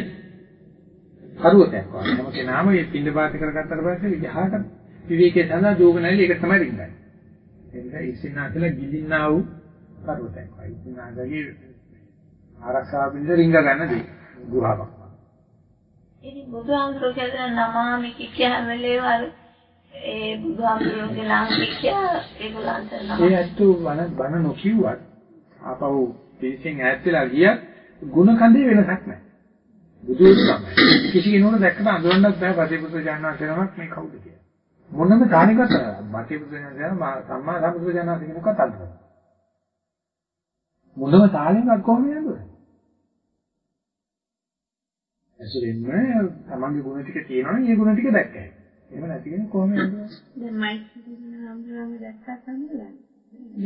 පර්වතයක් වගේ. නම කෙනාම මේ පින්ඩ පාත කරගත්තට පස්සේ විහාරට විවේකයේ සඳහා දෝගනයිල ඒක තමයි රින්ගන්නේ. එනිසා ඉස්සිනාස්ලා ගිලින්නා වූ පර්වතයක් වගේ. ඉස්සිනාස්ලාගේ ආරක්ෂාව පිණිස රිංග ගන්න දේ. ගුහාවක්. ඉතින් බුදුහාමුදුරුවෝ කියන නමාමි කිච්චා වෙලේවල් ඒ බුදුහාමුදුරුවෝගේ ළඟ කිච්චා ඒගොල්ලන්ට නම ඒ ඇත්තු වන බන නොකියුවත් ආපහු පිටින් ඈත් වෙලා ගියත් ಗುಣ කඳේ වෙනසක් නැහැ. බුදුන් තමයි. කිසි කෙනෙකුට දැක්කට අඳුරන්නත් බෑ පටිපුත්‍ර ජානනාථනමක් මේ කවුද කියලා. මොනම කාණිකත් පටිපුත්‍ර ජානනාථන සම්මා සම්බුද්ධ ජානනාථ කෙනෙක්වත් අඳුරන්නේ. මොනම තාලෙන්වත් කොහොමද අඳුරන්නේ? ඇසුරින්ම තමන්ගේ ගුණ ටික තියෙනවනේ ඒ ගුණ ටික දැක්කයි. එහෙම නැති කෙනෙක් කොහොමද අඳුරන්නේ? දැන් මයික් හම්බුනම දැක්කා තමයි. මේ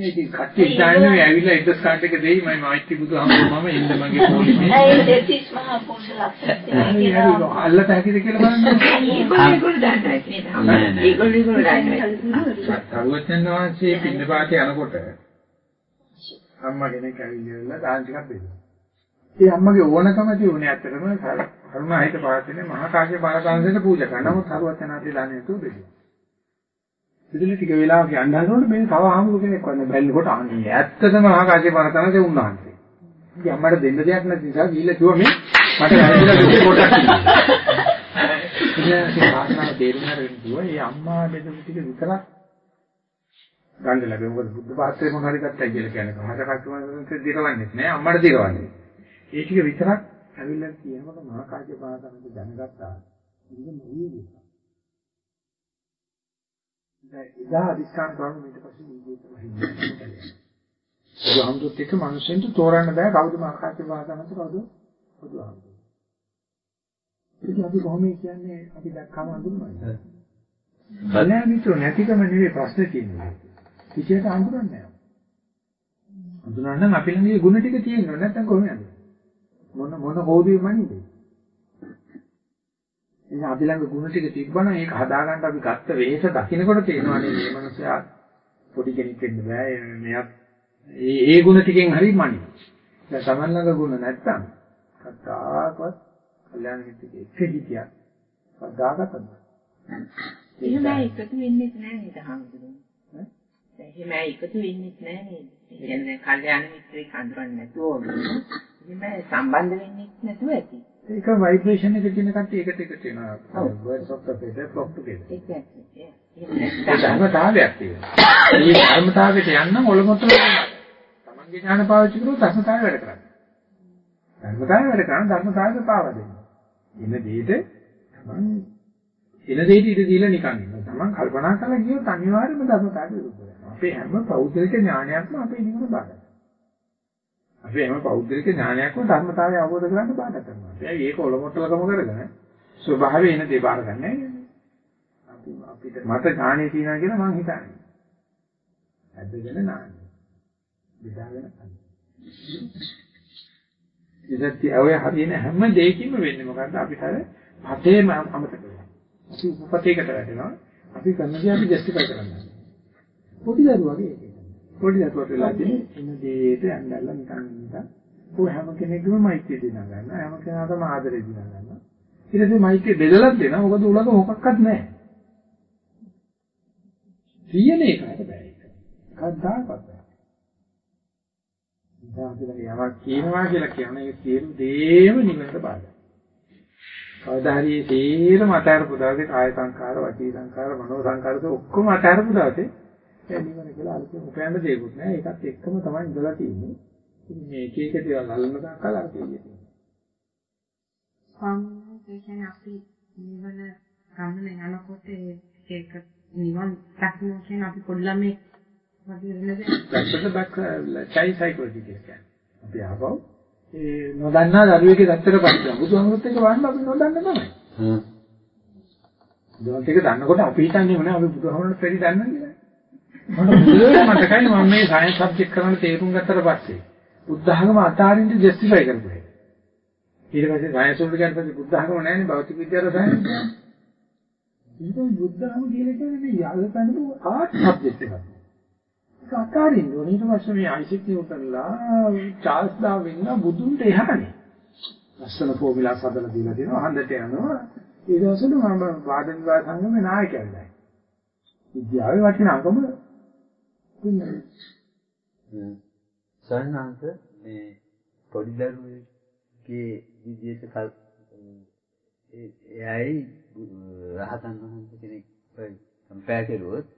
ඉතින් කට්ටිය ඉස්සන්නේ මේ ඇවිල්ලා ඉදස් කාඩ් එක දෙයි මම මෛත්‍රී බුදුහාමුදුරුවෝ මම ඉන්න මගේ පොලිමේ. ඒ දෙතිස් මහා පුරුෂ ලක්ෂණ තියෙනවා. අල්ලත හැකිද කියලා බලන්න. ඒගොල්ලෝ දන්නේ නැහැ. ඒගොල්ලෝ ඒගොල්ලෝ දන්නේ සරුවචන් වහන්සේ පින්නපාතේ යනකොට අම්මා කෙනෙක් ඇවිල්ලා දාන ටිකක් දෙනවා. ඒ අම්මගේ ඕනකම තියුනේ ඇත්තටම කරුණාහිත පාත්‍රනේ මහා කාශ්‍යප බාලකාන්සේට පූජා කරනවා. නමුත් සරුවචනාදී දාන්නේ නැතුව දෙනවා. ඉතින් ටික වෙලාවක යන්න හදනකොට මේ තව ආමුදු කෙනෙක් වන්නේ බැලනකොට අනේ ඇත්තටම මහා කාශ්‍යප බාලකාන්සේ උන්වහන්සේ. ඉතින් අම්මට දෙන්න දෙයක් නැති නිසා ගිහිල්ලා කිව්වා මේ මට වැරදිලා දෙන්න පොඩක් ඉතින් ඒ ආස්නාව තේරුම් ගන්න කිව්වා මේ අම්මා බෙදපු ටික විතරක් ගන්න ලැබෙ මොකද බුද්ධ පාත්‍රේ මොන හරි ගත්තා කියලා කියන්නේ කහට කටුමෙන් දිරවන්නේ නැහැ අම්මට දිරවන්නේ. ඒ ටික විතරක් ඇවිල්ලා කියනකොට මහා කාශ්‍යප බාලකාන්සේ දැනගත්තා. ඉතින් මොන්නේ එදා අදිස්ථාන කරන ඊට පස්සේ ජීවිතේ හින්නේ. බුදුහාමුදුරුත් එක්ක මිනිස්සුන්ට තෝරන්න බෑ කවුද මාකාච්ච වාදනන්ත කවුද බුදුහාමුදුරුවෝ. ඉතින් අපි කොහොමද කියන්නේ අපි දැක්කම හඳුන්වන්නේ. බලෑ මිත්‍ර නැතිකම නෙවෙයි ප්‍රශ්නේ තියෙන්නේ. කිසියට හඳුනන්නේ නැහැ. හඳුනන්න අපි ළඟ ගුණ ටික තියෙනවා නැත්නම් කොහොමද? මොන මොන හොදුවෙමනිද? ඉතින් අපි ළඟ ගුණ ටික තිබ්බනම් ඒක හදාගන්න අපි ගත්ත වෙහෙස දකින්නකොට තේරෙනවා නේ මේ මනුස්සයා පොඩි කෙනෙක් වෙන්න බෑ මෙයා ඒ ඒ ගුණ ටිකෙන් හරි මනි. දැන් Taman ළඟ ගුණ නැත්තම් කතාවවත් කල්යාණ මිත්‍රෙක් එක්ක හිටියා. කතාවකටද? එහෙම එකතු වෙන්නේ නැහැ නේද හම්දුනේ. එහෙම එකතු වෙන්නේ නැහැ නේද? ඒ කියන්නේ කල්යාණ මිත්‍රෙක් අඳුරන්නේ නැතුව එහෙම සම්බන්ධ වෙන්නේ නැතුව ඇති. ඒක ভাইබ්‍රේෂන් එක කියන කට්ටිය එකට එකට වෙනවා. of the feather flock together. Exactly. Yeah. ඒ ධර්මතාවයක් තියෙනවා. මේ ධර්මතාවයට යන්න ඔලොමොත්තල වෙනවා. තමන්ගේ ඥාන පාවිච්චි කරොත් ධර්මතාවය වැඩ කරන්නේ. ධර්මතාවය වැඩ කරන ධර්මතාවයට පාව දෙනවා. එන දෙයට තමන් එන දෙයට ඉඳ දීලා නිකන් ඉන්නවා. තමන් කල්පනා කරලා ගියොත් අනිවාර්යයෙන්ම ධර්මතාවය විරුද්ධ වෙනවා. අපේ හැම පෞද්ගලික ඥානයක්ම අපේ නිවන බාධා අපි හැම පෞද්ගලික ඥානයක්ම ධර්මතාවය අවබෝධ කරගන්න බාධා කරනවා. ඒ ඒක ඔලොමොට්ටලකම කරගෙන ස්වභාවයෙන් එන දේ බාර ගන්න නෑ. අපි අපිට මත ඥානෙ තියනවා කියලා මං හිතන්නේ. ඇදගෙන නාන්නේ. බෙදාගෙන කන්නේ. ඉතින් ඔය හරියන හැම දෙයකින්ම වෙන්නේ මොකද්ද අපිට අර පතේම අමතක වෙනවා. අපි උපපතේකට වැටෙනවා. අපි කරන දේ අපි ජස්ටිෆයි කරන්නේ. පොඩි දරුවාගේ. පොඩි දරුවට වෙලා තියෙන එන දේට ඇඳලා නිකන් නිකන් ඔය හැම කෙනෙකුම මෛත්‍රිය දිනා ගන්නවා. හැම කෙනාටම ආදරය දිනා ගන්නවා. ඊට පස්සේ මෛත්‍රිය බෙදලා දෙනවා. මොකද උලක මොකක්වත් නැහැ. තියෙන එකට බෑ ඒක. කවදාකවත් බෑ. ඉතින් අපි යමක් කියනවා කියලා කියන්නේ ඒ සියලු දේම නිවනට බාධා. කවදා හරි තේරම අතාරපු දවසේ කාය සංකාර, වචී සංකාර, මනෝ සංකාර ඔක්කොම අතාරපු දවසේ ඒ නිවන කියලා අලුතෙන් උපයන්න දෙයක් නෑ. ඒකත් එක්කම තමයි ඉඳලා තියෙන්නේ. ඉතින් මේ එක එක දේවල් අල්ලන දාකලා අර කියන්නේ. ස්වාමීන් කියන්නේ අපි නිවන ගමන යනකොට ඒක නිවන් දක්න කියන අපි පොඩි ළමෙක් වගේ වෙනද? that's the back child psychology කියන්නේ. අපි ආවව ඒ නොදන්නා දරුවෙක්ගේ දැත්තට පස්සේ බුදුහාමුදුරුත් එක වහන්න අපි නොදන්න තමයි. හ්ම්. දවල් ටික දන්නකොට අපි හිතන්නේ මොනේ අපි බුදුහාමුදුරුත් වැඩි දන්නා. මට මුලින්ම මතකයි මම මේ සයන්ස් සබ්ජෙක්ට් කරන තේරුම් ගත්තට පස්සේ බුද්ධ ධර්ම අතාරින්න ජස්ටිෆයි කරපුවා. ඊට පස්සේ සයන්ස් වලට ගියාට පස්සේ බුද්ධ ධර්ම නැහැනේ භෞතික විද්‍යාව සයන්ස්. ඊට බුද්ධ ධර්ම කියලා කියන්නේ යාළ පැනපු ආර්ට් සබ්ජෙක්ට් එකක්. ඒක අතාරින්න ඕනේ. ඊට පස්සේ මේ අයිසෙක් නිව්ටන්ලා චාල්ස් ඩාර්වින් බුදුන්ට එහානේ. ලස්සන ෆෝමියුලා හදලා දීලා දෙනවා. හන්දට යනවා. ඒ දවස්වල මම වාද විවාද සංගමේ නායකයෙක් දැයි. විද්‍යාවේ වටිනාකම සරණාන්ත මේ පොඩි දරුවෙක්ගේ විදියට කල් එයයි රහතන් වහන්සේ කෙනෙක් කම්පෑර් කරුවොත්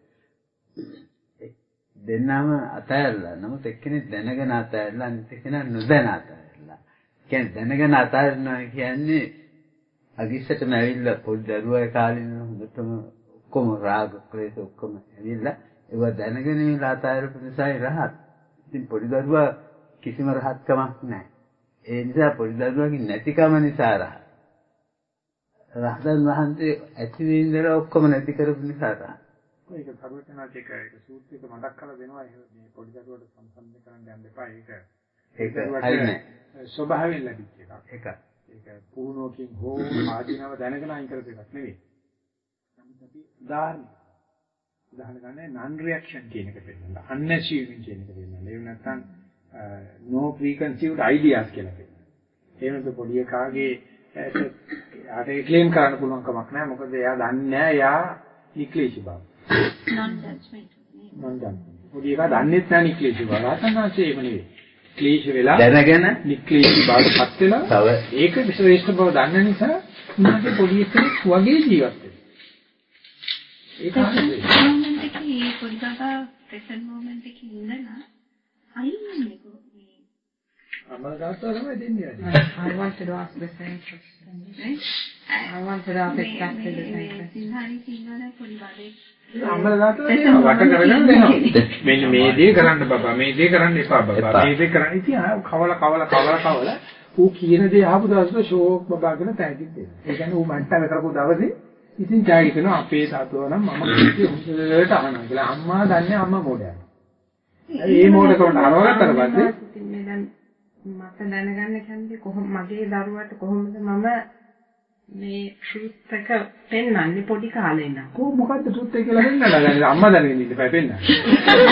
දෙන්නම අතහැරලා නමුත් එක්කෙනෙක් දැනගෙන අතහැරලා අනිත් එක්කෙනා නොදැන අතහැරලා. කියන්නේ දැනගෙන අතහැරනවා කියන්නේ අගිස්සටම ඇවිල්ලා පොඩි දරුවා කාලේ හොඳටම ඔක්කොම රාග ක්ලේශ ඔක්කොම ඇවිල්ලා ඒවා දැනගෙන ඉලා අතහැරපු නිසායි රහත්. ඉතින් පොඩි දරුවා කිසිම රහත්කමක් නැහැ. ඒ නිසා පොඩි දරුවාගේ නැතිකම නිසා රහත්. රහතන් වහන්සේ ඇති වෙන ඔක්කොම නැති කරපු නිසා රහත්. ඒක සර්වඥාච එක ඒක සූත්‍රයක මතක් කරලා දෙනවා මේ පොඩි දරුවට සම්සන්දනය කරන්න යන්න එපා ඒක ඒක හරිනේ ස්වභාවයෙන් ලැබිච්ච එකක් ඒක ඒක පුහුණුවකින් හෝ ආධිනව දැනගෙන අයින් කරපු එකක් නෙවෙයි නමුත් අපි උදාහරණ උදාහරණ ගන්න non reaction කියන එක පෙන්නනවා unassuming කියන එක පෙන්නනවා ඒ නැත්නම් no preconceived ideas කියලා පෙන්නනවා ඒ වෙනද පොඩි එකාගේ ආට ක්ලේම් කරන්න පුළුවන් කමක් නැහැ මොකද එයා දන්නේ නැහැ එයා නික්ලේශී බව non judgmental මම දන්නේ. පොඩි එකා දන්නේත් නැහැ නික්ලේශී බව. රහතන්වහන්සේ එහෙම නෙවෙයි. ක්ලේශ වෙලා දැනගෙන නික්ලේශී බවටපත් වෙලා තව ඒක ශ්‍රේෂ්ඨ බව දන්න නිසා උන්වහන්සේ පොඩි එකෙක් වගේ ජීවත් වෙනවා. ඒක එකේ ඒ පොඩි බබා present moment එකේ ඉඳලා අයින්නේ කොහොමද? අමල ගාස්තව තමයි දෙන්නේ වැඩි. I wanted to ask the same question. I wanted to ask exactly the same question. සිංහලයි සිංහලයි පොඩි බබෙක් අමල ගාස්තව දෙනවා. වට කරගෙන දෙනවා. මෙන්න මේ දේ කරන්න බබා මේ දේ කරන්න එපා බබා. මේ දේ කරන්න ඉතින් කවල කවල කවල කවල ඌ කියන දේ අහපු දවසට ෂෝක් බබා කියලා තෑගිත් දෙනවා. ඒ කියන්නේ ඌ මන්ටල කරපු දවසේ ඉතින් ඡායි කියනවා අපේ සතුව නම් මම කිව්වේ හොඳට අහනවා කියලා. අම්මා දන්නේ අම්මා මොඩයක්. ඒ මොඩකමට අරවගත්තට පස්සේ ඉතින් මේ දැන් මට දැනගන්න කැමති කොහොම මගේ දරුවාට කොහොමද මම මේ ට්‍රූත් එක පෙන්වන්නේ පොඩි කාලේ ඉඳන්. කො මොකද්ද සුත්තේ කියලා වෙන්නලා දැන් අම්මා දැනගෙන ඉන්න බෑ පෙන්න.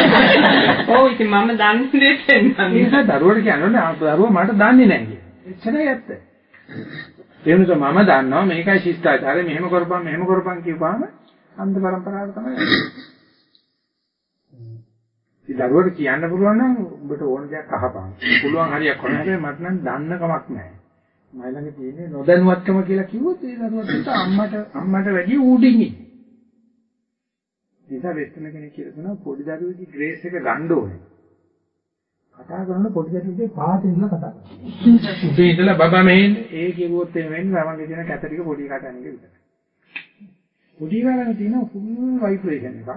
ඔව් ඉතින් මම දන්නේ පෙන්වන්නේ. නිසා දරුවට කියනෝනේ ආ දරුවා මට දන්නේ නැහැ කියලා. එච්චරයි ඇත්ත. ඒ නිසා මම දන්නවා මේකයි ශිෂ්ටාචාරය මෙහෙම කරපන් මෙහෙම කරපන් කියපුවාම අන්ධ પરම්පරාවට තමයි. ඉතින් දරුවට කියන්න පුළුවන් නම් උඹට ඕන දෙයක් අහපන්. පුළුවන් හරියක් කරන්න හැබැයි මට නම් දන්න කමක් නැහැ. මයි ළඟ තියෙන්නේ නොදැනුවත්කම කියලා කිව්වොත් ඒ දරුවට අම්මට අම්මට වැඩි ඌඩින් ඉන්නේ. නිසා වෙස්ටර්න් කෙනෙක් කියලා කියනවා පොඩි දරුවෙක්ගේ ග්‍රේස් එක ගන්න ඕනේ. කතා කරනකොට පොඩි දරුවෙක්ගේ පහත ඉඳලා කතා කරනවා. උදේ ඉඳලා බබා මෙහෙන් ඒ කිව්වොත් එහෙම වෙන්නේ තමන්ගේ තියෙන කැත ටික පොඩි එකට අනික විතරයි. පොඩි ගානක තියෙන ෆුල් ভাইබ්‍රේෂන් එකක්.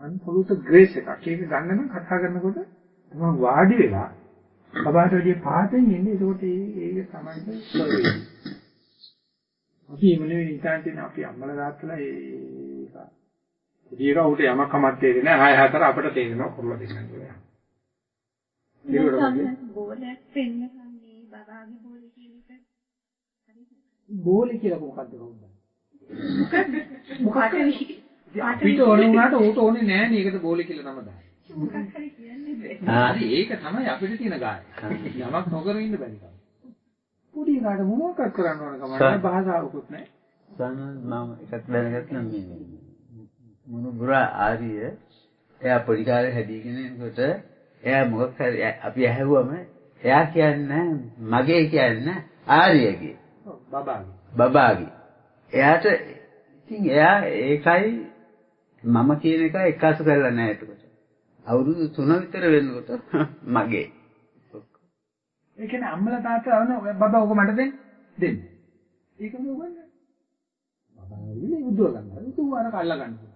අන්පොලුටඩ් ග්‍රේස් එකක්. ඒක ගන්න නම් කතා කරනකොට තමන් වාඩි වෙලා බබාට වැඩි පහතෙන් ඉන්නේ. ඒකට ඒක තමයි සර්වේ. අපි එමුනේ තියෙන අපි අම්මලා දාත්තලා ඒක ඒක උට යමක් කමක් තේරෙන්නේ නැහැ. 6 4 අපිට තේරෙනවා කරලා දෙන්න කියලා. බෝලයක් පෙන්නපන් මේ බබාගේ බෝලේ කියන එක? බෝලේ කියලා මොකද්ද කවුද? මොකක්ද අපිට ඕන වුණාට ඌට ඕනේ නෑ නේ ඒකට බෝලේ කියලා නම දාන්න. මොකක් හරි කියන්නේ හරි ඒක තමයි අපිට තියෙන ගාය. යමක් නොකර ඉන්න බැරි කම. පොඩි කාට මොනවක්ද කරන්න ඕන කම නැහැ භාෂාවකුත් නැහැ. සනල් මම එකක් දැනගත්තා මේ මුණුබුර ආර්ය එයා පොඩි කාලේ හැදීගෙන එනකොට එයා මොකක් හරි අපි ඇහුවම එයා කියන්නේ මගේ කියන්නේ ආර්යගේ බබාගේ. බබාගේ එයාට ඉතින් එයා ඒකයි මම කියන එක එකාසු කරලා නැහැ එතකොට අවුරුදු 3 විතර වෙනකොට මගේ ඒ කියන්නේ අම්මලා තාත්තා වන බබා ඔක මට දෙන්න. දෙන්න. ඒක මේ උගන්නේ. බබා ඉන්නේ උදුව ගන්නවා. උදුව අර කල්ලා ගන්න පුළුවන්.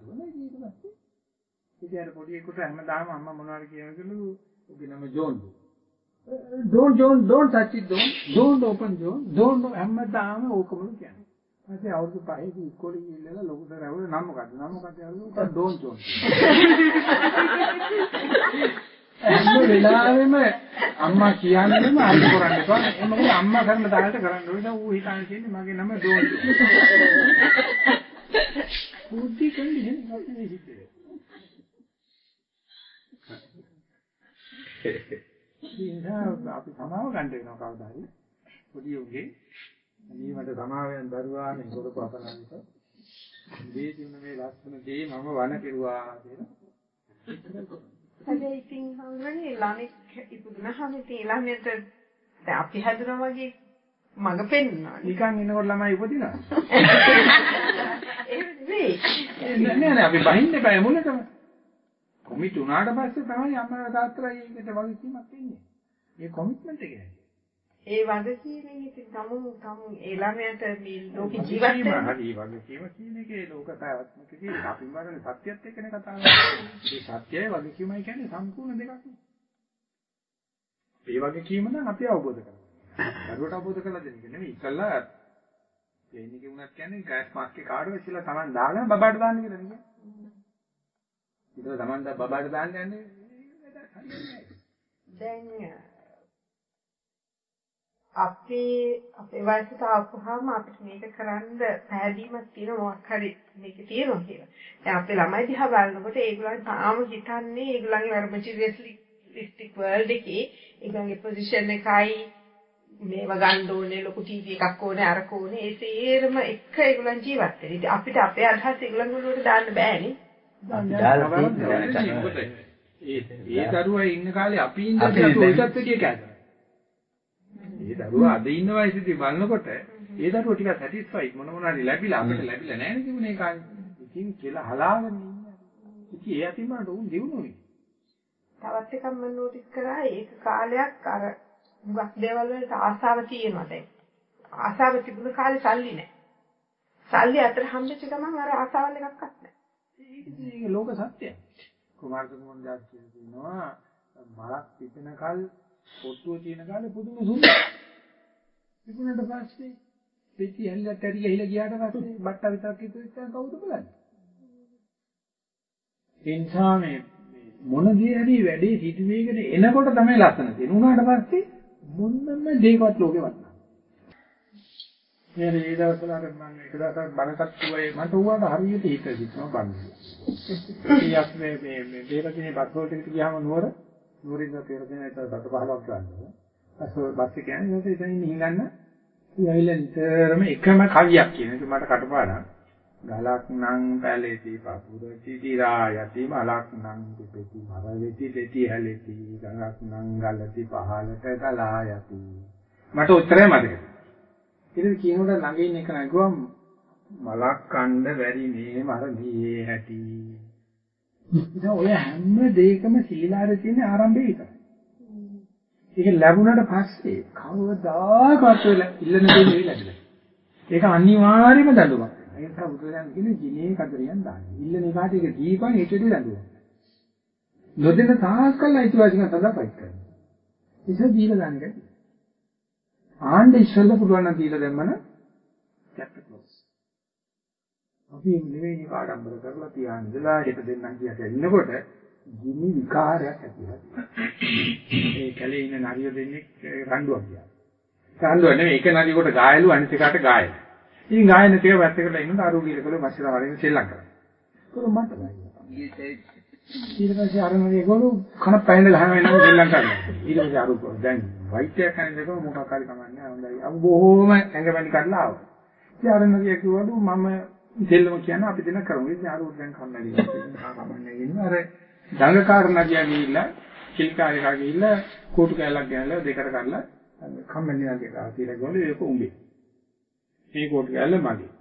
ඊට පස්සේ ඉතින් අර පොඩි එකට හැමදාම අම්මා මොනවද කියනකලු ඔබේ නම John. don't don't don't touch it don't don't open John don't හැමදාම ඕකමලු කියන්නේ. ඊපස්සේ අවුරුදු 5 ඉස්කෝලේ ගිහිල්ලා ලොකු සර් ඇහුවා නම් මොකද්ද? නම් මොකද්ද? ඇහුවා don't John. හැම වෙලාවෙම අම්මා කියන්නේම අයිති කරන්න එපා. ඒ මොකද අම්මා කරන දායට කරන්න ඕනේ. ඌ හිතන්නේ කියන්නේ මගේ නම ඩෝන්. බුද්ධි කන්නේ නැහැ හිතේ. ඉතින් අපි සමාව ගන්න වෙනවා කවදා හරි. පොඩි උගේ මේ මට සමාවෙන් දරුවා මේ කොට පපනන්ත. මේ දින මේ ලස්සන දේ මම වණ කෙරුවා කියලා. හැබැයි ඉතින් හම්බුනේ ළමෙක් ඉපදුනහම ඉතින් ළමයට දැන් අපි හැදුනා වගේ මග පෙන්වනවා. නිකන් ඉන්නකොට ළමයි උපදිනවා. එහෙම නෙවෙයි. නෑ නෑ අපි බහින්න බෑ මුලටම. කොමිට් උනාට පස්සේ තමයි අම්මලා තාත්තලා ඒකට වගකීමක් ඉන්නේ. මේ කොමිට්මන්ට් එක. ඒ වගකීමෙන් ඉතින් තමුන් තමුන් ඒ ළමයට මේ ලෝක ජීවත් වෙන්න හරි වගකීම කියන එකේ ලෝක පැවැත්මක කියන අපි මරන්නේ සත්‍යයත් එක්කනේ කතා කරන්නේ. මේ සත්‍යයයි වගකීමයි කියන්නේ සම්පූර්ණ දෙකක් නේ. මේ වගකීම නම් අපි අවබෝධ කරගන්න. දරුවට අවබෝධ කරලා දෙන්න නෙමෙයි. ඉස්සල්ලා ප්ලේන් එකේ වුණත් කියන්නේ ගෑස් මාස්ක් කාඩුව ඉස්සලා Taman දාගෙන බබාට දාන්න කියලා නේ. ඉතින් Taman දා බබාට දාන්න යන්නේ දැන් අපේ අපේ වයසට ආපුවාම අපිට මේක කරන්න පැහැදීමක් තියෙන මොකක් හරි මේක තියෙනවා කියලා. දැන් අපේ ළමයි දිහා බලනකොට ඒගොල්ලන් තාම හිතන්නේ ඒගොල්ලන්ගේ අර මැටීරියලිස්ටික් වර්ල්ඩ් එකේ ඒගොල්ලන්ගේ පොසිෂන් එකයි මේව ගන්න ඕනේ ලොකු ටීවී එකක් ඕනේ අරක ඕනේ ඒ සේරම එක ඒගොල්ලන් ජීවත් වෙන. ඉතින් අපිට අපේ අදහස් ඒගොල්ලන් වලට දාන්න බෑනේ. ඒ ඒ දරුවා ඉන්න කාලේ අපි ඉන්න අපි ඔයටත් වැඩිය කෑදරා. ඒ දරුවා අද ඉන්න වයසේදී බලනකොට ඒ දරුවා ටිකක් සැටිස්ෆයිඩ් මොන මොන හරි ලැබිලා අපිට ලැබිලා නැහැ නේ තිබුණේ කාලේ. ඉතින් කියලා හලාගෙන ඉන්නේ. ඉතින් ඒ අතින් මට උන් දිනුනේ. තවත් එකක් මම නෝටිස් කරා ඒක කාලයක් අර මුගක් දේවල් වලට ආසාව තියෙනවා දැන්. ආසාව තිබුණ කාලේ සල්ලි නැහැ. සල්ලි අතර හම්බෙච්ච ගමන් අර ආසාවල් එකක්වත් නැහැ. ඒක ඉතින් ඒක ලෝක සත්‍යයක්. කුමාර තුමුන් දාස් කියනවා මලක් පිපෙන කල් පොට්ටුව තියෙන කාලේ පුදුම සුන්දර. විකුණට පස්සේ පෙට්ටි ඇල්ලට ඇරි ගිහිලා ගියාට පස්සේ බට්ට විතරක් ඉතුරු වෙච්චා කවුද බලන්නේ? ඒ නිසා මේ මොන දේ හරි වැඩේ සිටු වේගෙන එනකොට තමයි ලස්සන තියෙන්නේ. උනාට පස්සේ මොන්නම දෙයක්වත් ලෝකේ වටනවා. මේ ඒ දවස්වල අර මම එක දවසක් බණකට කිව්වේ මට ඌවට හරියට හිත දිනවා බන්නේ. ඊයක් මේ මේ මේ දේවකිනේ බස්වලට ගියාම නුවර නුවරින් තේරෙන්නේ ඒක රට පහලක් ගන්නවා. අසෝ බස් එක යන්නේ ඒක ඉතින් හිඟන්න. ඊයිලා නිතරම එකම කවියක් කියන එක මට කටපාඩම්. ගලක් නම් පැලෙති පපුරති දිරා යති මලක් නම් පිපෙති මර වෙති දෙති හැලෙති ගඟක් නම් ගලති පහලට ගලා යති. මට උත්තරේ මතකයි. ඉතින් කියනකොට ළඟ ඉන්න එක නගුවම් මලක් කණ්ඩ වැරි මේ මරදී හැටි. ඉතින් ඔය හැම දෙයකම සීලාරේ තියෙන ආරම්භය විතරයි. ඒක ලැබුණාට පස්සේ කවදාකවත් ඉල්ලන දේ නෙවෙයි ලැබෙන්නේ. ඒක අනිවාර්යයෙන්ම දඬුවමක්. ඒ නිසා බුදුරජාණන් කියන්නේ ජිනේ කදරියන් දාන්නේ. ඉල්ලන එකාට ඒක දීපන් ඒකෙදි දඬුවමක්. නොදෙන තාක්කල් අයිතිවාසිකම් සඳහා ෆයිට් කරනවා. ඒක දීලා දාන එකයි. ආණ්ඩ ඉස්සෙල්ලා පුළුවන් නම් දීලා දැම්මම chapter close. අපි නෙවෙයි කාඩම්බර කරලා තියාන ඉඳලා හෙට දෙන්නම් කියට ඉන්නකොට ගිනි විකාරයක් ඇති වෙනවා. ඒ කැලේ ඉන්න නරිය දෙන්නේ රණ්ඩුවක් ගියා. කාණ්ඩුව නෙමෙයි එක නදියකට ගායලු අනිත් එකට ගායල. ඉතින් ගායන ටික වැත්තකට ඉන්නකොට අරු ගිලකල මැසිර වරගෙන සෙල්ලම් කරා. ඒක මට බයි. ඊට පස්සේ අර නදිය ගොළු කන පැහැඳ ගහන වෙනම සෙල්ලම් කරනවා. ඊට පස්සේ අරු දැන් වෛද්‍යයක් කන්නේ දෙකම මොකක් හරි කමන්නේ හොඳයි. අමු බොහොම ඇඟවැනි කඩලා ආවා. ඉතින් අර නදිය කිව්වලු මම දෙල්ලම කියන්නේ අපි දෙන කරමු. ඉතින් අර දැන් කන්නදී. ආ කමන්නේ ඉන්නේ අර දඟකාර නදියා ගිහිල්ලා කිල්කාරයකා ගිහිල්ලා කෝටු කෑල්ලක් ගෙනල්ලා දෙකට කරලා කම්මැලි නදියා ගාව තියලා ගෝලු ඒක උඹේ. මේ කෝටු කෑල්ල මගේ.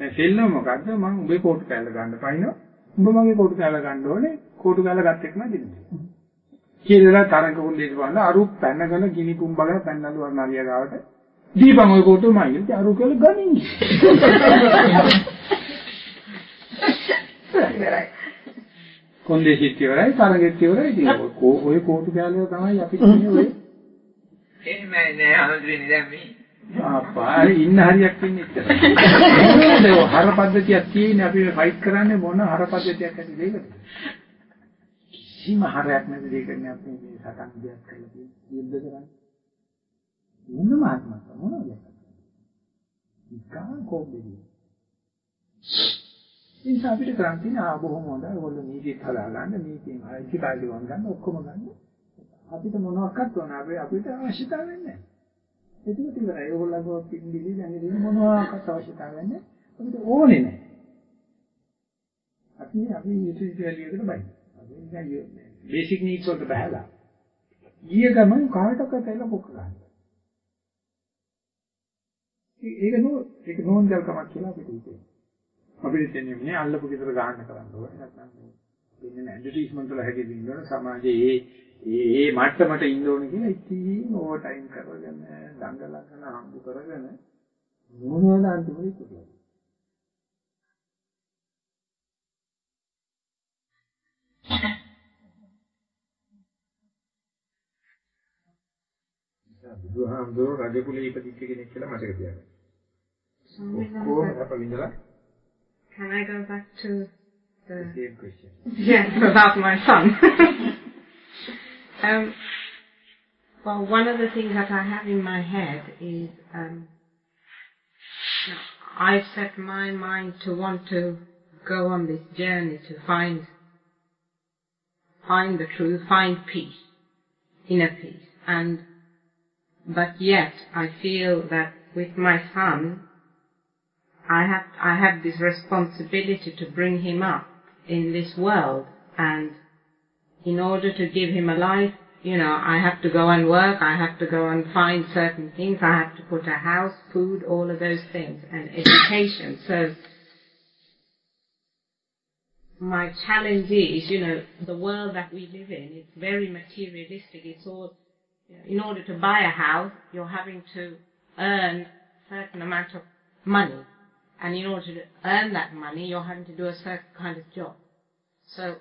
දැන් සෙල්ලම මොකද්ද මම උඹේ කෝටු කෑල්ල ගන්න පයින්නවා. උඹ මගේ කෝටු කෑල්ල ගන්න ඕනේ. කෝටු කෑල්ල ගත්ත එක නෑ දෙන්නේ. කියලා තරංග කුණ්ඩේට බලලා අරු පැනගෙන ගිනි කුඹගෙන පැනනලු අර නරිය ගාවට දීපන් ඔය කෝටු මයි. ඉතින් අරු කියලා ගනින්. කොන්දේසිත් ඉවරයි තරගෙත් ඉවරයි ඉතින් ඔය කෝටු කෑල්ල තමයි අපි කියන්නේ ඔය එහෙමයි නෑ අනුදුනේ දැන් මේ අප්පා ඉන්න හරියක් ඉන්නේ ඉතල. මොනවද හර පද්ධතියක් තියෙන්නේ අපි මේ ෆයිට් කරන්නේ මොන හර පද්ධතියක් ඇති දෙයකද? කිසිම හරයක් නැති දෙයකනේ අපි මේ සටන් දෙයක් කරලා තියෙන්නේ යුද්ධ කරන්නේ. මොනම ආත්මක මොනවද? නිකන් කොම්බෙදී. ඉතින් අපිට කරන් තියෙන ආ බොහොම හොඳයි. ඔයගොල්ලෝ නීතිත් හදාගන්න, නීතියෙන් අයිතිකාරී වන් ගන්න ඔක්කොම ගන්න. අපිට මොනවක්වත් ඕන අපි අපිට අවශ්‍යතාවයක් නැහැ. ඒක ඉවරයි. ඕගොල්ලෝ පින්දිලි දැන් ඉතින් මොනවාක්වත් අවශ්‍යතාවයක් නැහැ. අපිට ඕනේ නැහැ. අපි අපි යුටිලිටි වැලියකට බයි. අපි නිකන් බේසික් නීඩ්ස් වලට බහලා. ඊය ගමන් කාටවත් ඇවිල්ලා පොක ගන්න. ඒක නෝ ඒක නෝන්ජල්කමක් කියලා අපිට හිතෙනවා. අපිට තේන්නේ මේ අල්ලපු ගෙදර ගන්න කරන්න ඕනේ. නැත්නම් මේ වෙන ඇඩ්වර්ටයිස්මන්ට් වල හැදෙන්න ඕන. සමාජයේ ඒ ඒ මට්ටමට ඉන්න ඕනේ කියලා ඉතින් ඕවර් ටයිම් කරගෙන දඟලගෙන හම්බ කරගෙන මොනවද අන්තිමට ඉතුරු බුදුහාමුදුරුවෝ රජ කුලේ ඉපදිච්ච කෙනෙක් කියලා මතක තියාගන්න. ඔක්කොම අප විඳලා Can I go back to the same question. Yes, about my son. um, well, one of the things that I have in my head is um, I've set my mind to want to go on this journey to find find the truth, find peace, inner peace, and but yet I feel that with my son, I have I have this responsibility to bring him up in this world, and in order to give him a life, you know, I have to go and work, I have to go and find certain things, I have to put a house, food, all of those things, and education. So my challenge is, you know, the world that we live in, it's very materialistic. It's all, in order to buy a house, you're having to earn a certain amount of money. And in order to earn that money, you're having to do a certain kind of job. So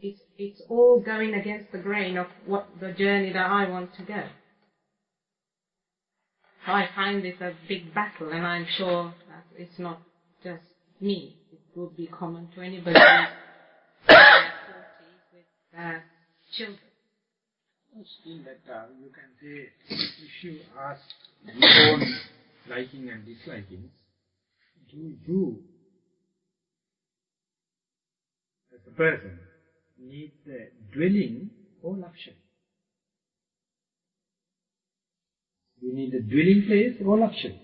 it's, it's all going against the grain of what the journey that I want to go. So I find this a big battle, and I'm sure that it's not just me. It would be common to anybody who's in their 40s with uh, children. Still that uh, you can say, if you ask your own liking and disliking, do you, as a person, need the dwelling or luxury? You need a dwelling place or luxury?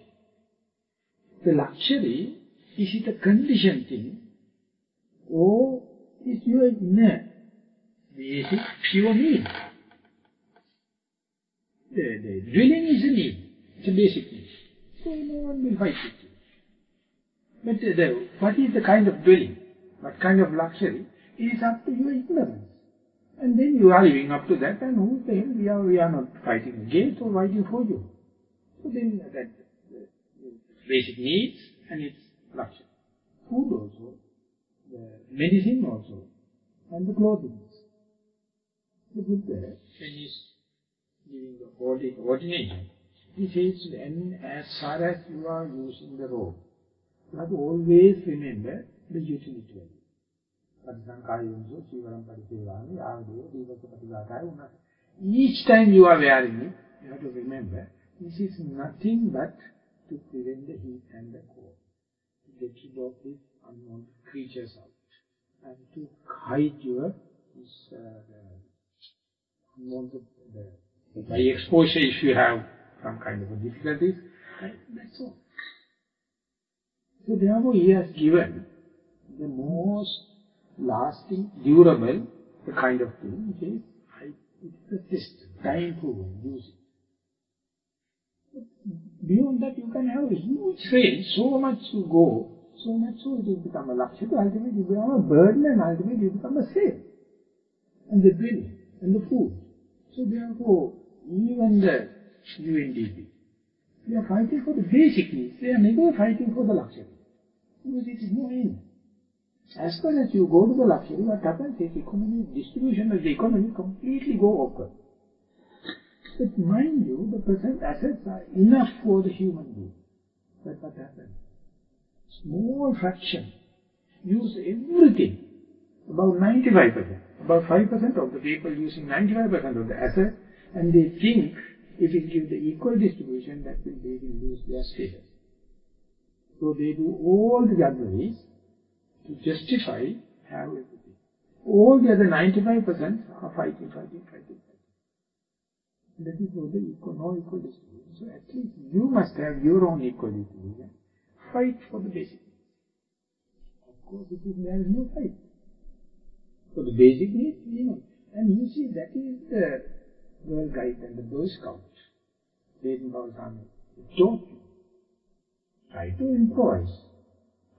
The luxury, is it a conditioned thing or is your inner basic pure need? The, the dwelling is a need, it's a basic need. So no one will fight with you. But the, what is the kind of dwelling? What kind of luxury? It is up to your ignorance. And then you are living up to that and who the hell we are, we are not fighting against or fighting for you. So then that uh, basic needs and its luxury. Food also, the medicine also, and the clothing. The Buddha, when is giving the ordi- ordination, he says, and as far as you are using the robe, you have to always remember the utility value. Padisankhayunso, Shivaram Padisevami, Yavadev, Devasa Patigataya, Unna. Each time you are wearing it, you have to remember, this is nothing but to prevent the heat and the cold. To get rid of these unknown creatures out. And to hide your, this, uh, the, the, by exposure if you have some kind of difficulties. That's all. So therefore he has given the most lasting, durable, the kind of thing which is, it's a test, time proven, use it. Beyond that, you can have a huge range, so much to go, so much so it will become a luxury, ultimately you become a burden and ultimately you become a slave. And the drink, and the food. So therefore, even the UNDP, they are fighting for the basic needs, they are never fighting for the luxury. Because it is no end. As far as you go to the luxury, what happens is economy, distribution of the economy completely go awkward. But mind you, the present assets are enough for the human being. But what happens? Small fraction use everything, about 95%. About 5% of the people using 95% of the asset, and they think if we give the equal distribution, that will they will lose their status. So they do all the juggleries to justify have everything. All the other 95% are fighting, fighting, fighting. That is for the equal, no equal distribution. So at least you must have your own equal distribution. Fight for the basic. Of course, it is, there is no fight. For the basic needs, you know. And you see, that is the Girl Guide and the Boy Scout. Baden Army. Don't you. Try to improvise.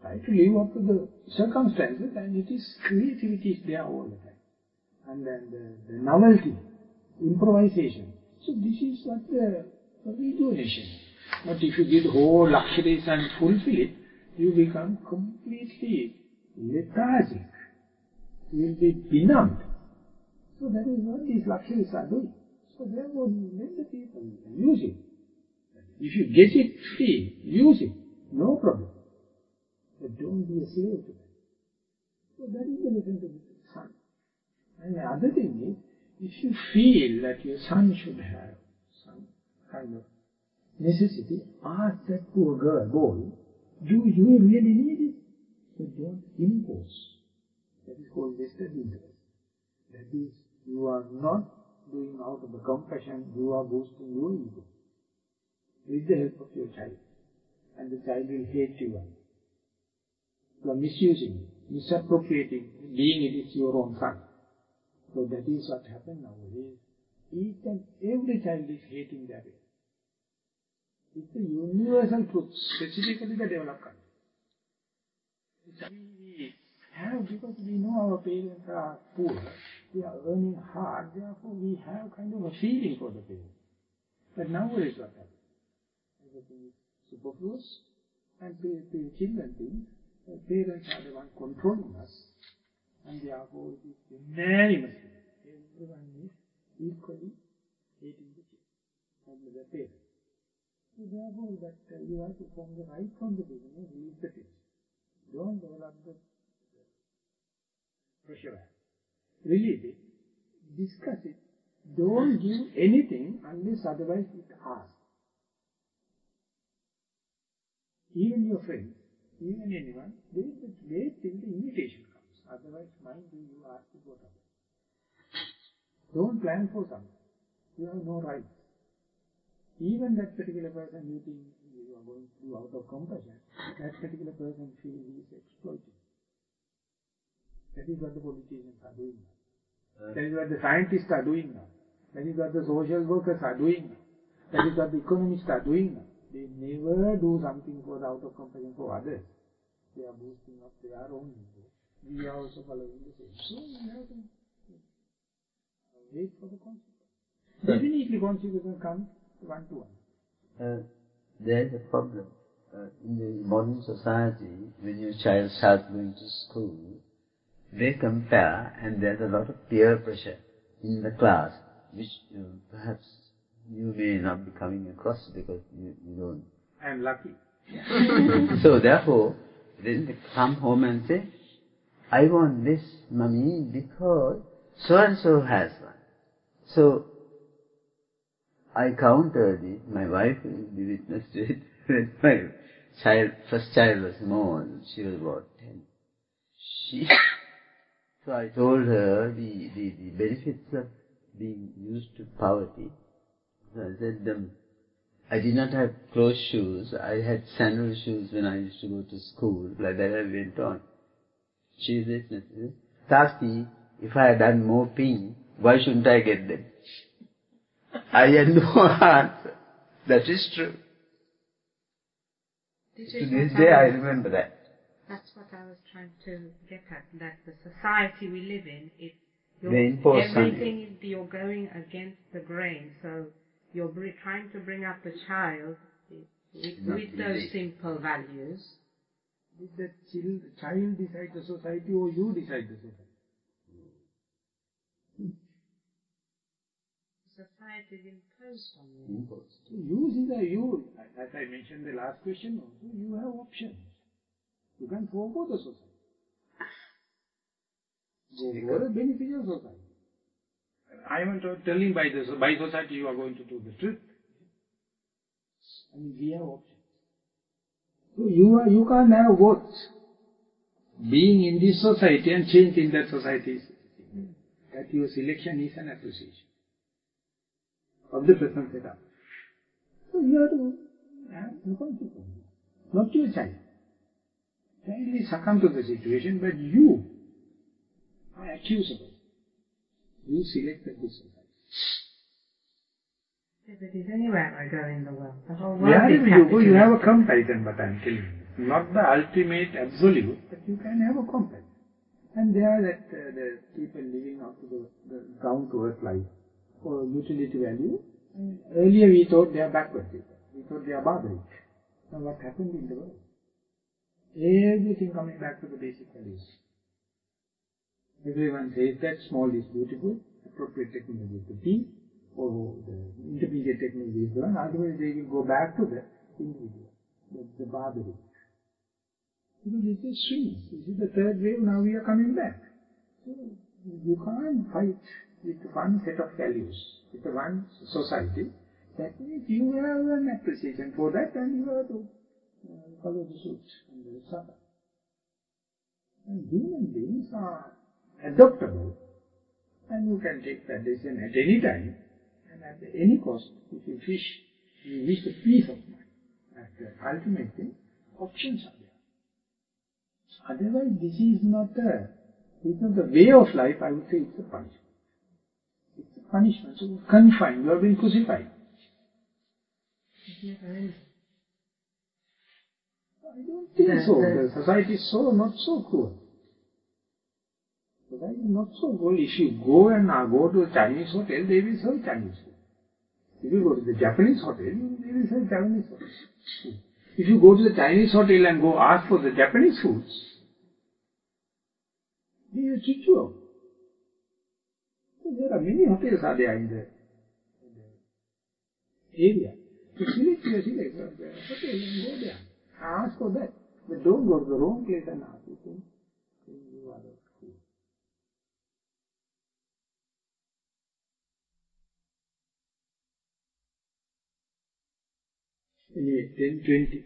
Try to live up to the circumstances and it is, creativity is there all the time. And then the, the novelty, improvisation. So this is what uh, the rejuvenation. But if you the whole luxuries and fulfill it, you become completely lethargic. You will be benumbed. So that is what these luxuries are doing. So therefore, let the people use it. If you get it free, use it. No problem. But don't be a slave to them. So that is the lesson to be the son. And the other thing is, if you feel that your son should have some kind of necessity, ask that poor girl, boy, do you really need it? But don't impose. That is called vested interest. That is, you are not doing out of the compassion, you are boosting your ego. With the help of your child. And the child will hate you. You are misusing, misappropriating, being it is your own son. So that is what happened nowadays. Each and every child is hating their parents. It's a universal truth, specifically the developed country. We have, because we know our parents are poor, we are earning hard, therefore we have kind of a feeling for the parents. But nowadays what happens? Everything is superfluous, children think the parents are the one controlling us, and therefore it is unanimously, everyone is equally hating the children and the parents. So therefore that uh, you have to form the right from the beginning, release the tension. Don't develop the, the pressure. Release it, discuss it. Don't give anything unless otherwise it asks. Even your friends, even anyone, wait, wait till the invitation comes. Otherwise, mind you, you ask to go somewhere. Don't plan for something. You have no right. Even that particular person you think you are going to do out of compassion, that particular person feels he is exploiting. That is what the politicians are doing now. Uh, that is what the scientists are doing now. That is what the social workers are doing now. That is what the economists are doing now. They never do something for out of compassion for others. They are boosting up their own ego. We are also following the same. So we have to wait for the consequence. Definitely consequences come one to one. Uh, there is a problem. Uh, in the modern society, when your child starts going to school, they compare and there's a lot of peer pressure in the class, which uh, perhaps you may not be coming across because you, you don't. I am lucky. so therefore, then they come home and say, I want this, mummy, because so and so has one. So I counted it. My wife will be witness to it. When my child, first child was born, she was about 10. She, so I told her the, the, the benefits of being used to poverty. I said, um, I did not have closed shoes. I had sandal shoes when I used to go to school. Like that I went on. She witness. Tati, if I had done more ping, why shouldn't I get them? I had no answer. That is true. This To this day I was- remember that. That's what I was trying to get at. That the society we live in, if you're, They impose on you. everything is you're going against the grain, so you're trying to bring up a child with, with those simple values. Did the child, child decide the society or you decide the society? Society is imposed on you. Imposed. So you see the you, as I mentioned the last question also, you have options. You can forego the society. Go for the beneficial society. I am telling by the by society you are going to do the truth. We have options. So you are you can't have both. Being in this society and change in that society that your selection is an appreciation of the present setup. So you have to have the not your child. Child is succumb to the situation, but you are accusable. You selected this society. If it is anywhere I go in the world, the whole world Wherever is you go, you have a comparison, but I am telling you. Not the ultimate absolute, but you can have a comparison. And there are that, uh, the people living up to the, the down-to-earth life or utility value. And earlier we thought they are backward people. We thought they are barbaric. Now what happened in the world? Everything coming back to the basic values. Everyone says that small is beautiful, appropriate technology is the key, or the intermediate technology is the one. Ultimately they will go back to the individual, the, the barbaric. Because is swings. This is the third wave, now we are coming back. So you can't fight with one set of values, with one society. That means you have an appreciation for that and you have to uh, follow the suit and the suffer. And human beings are adaptable and you can take that decision at any time and at any cost. If you wish, you wish the peace of mind. At the ultimate thing, options are there. Otherwise, this is not a, it's not the way of life, I would say it's a punishment. It's a punishment. So you confined, you are being crucified. It's never ending. I don't think The- so. the- The society is so, not so cruel. Society is not so cruel. If you go and uh, go to a Chinese hotel, they will serve Chinese food. If you go to the Japanese hotel, they will serve Japanese food. If you go to the Chinese hotel and go ask for the Japanese foods, they will kick you. So there are many hotels are there in the, area. So select your and go there. Ask for that. But don't go to the wrong place and ask. You think, 28, 20.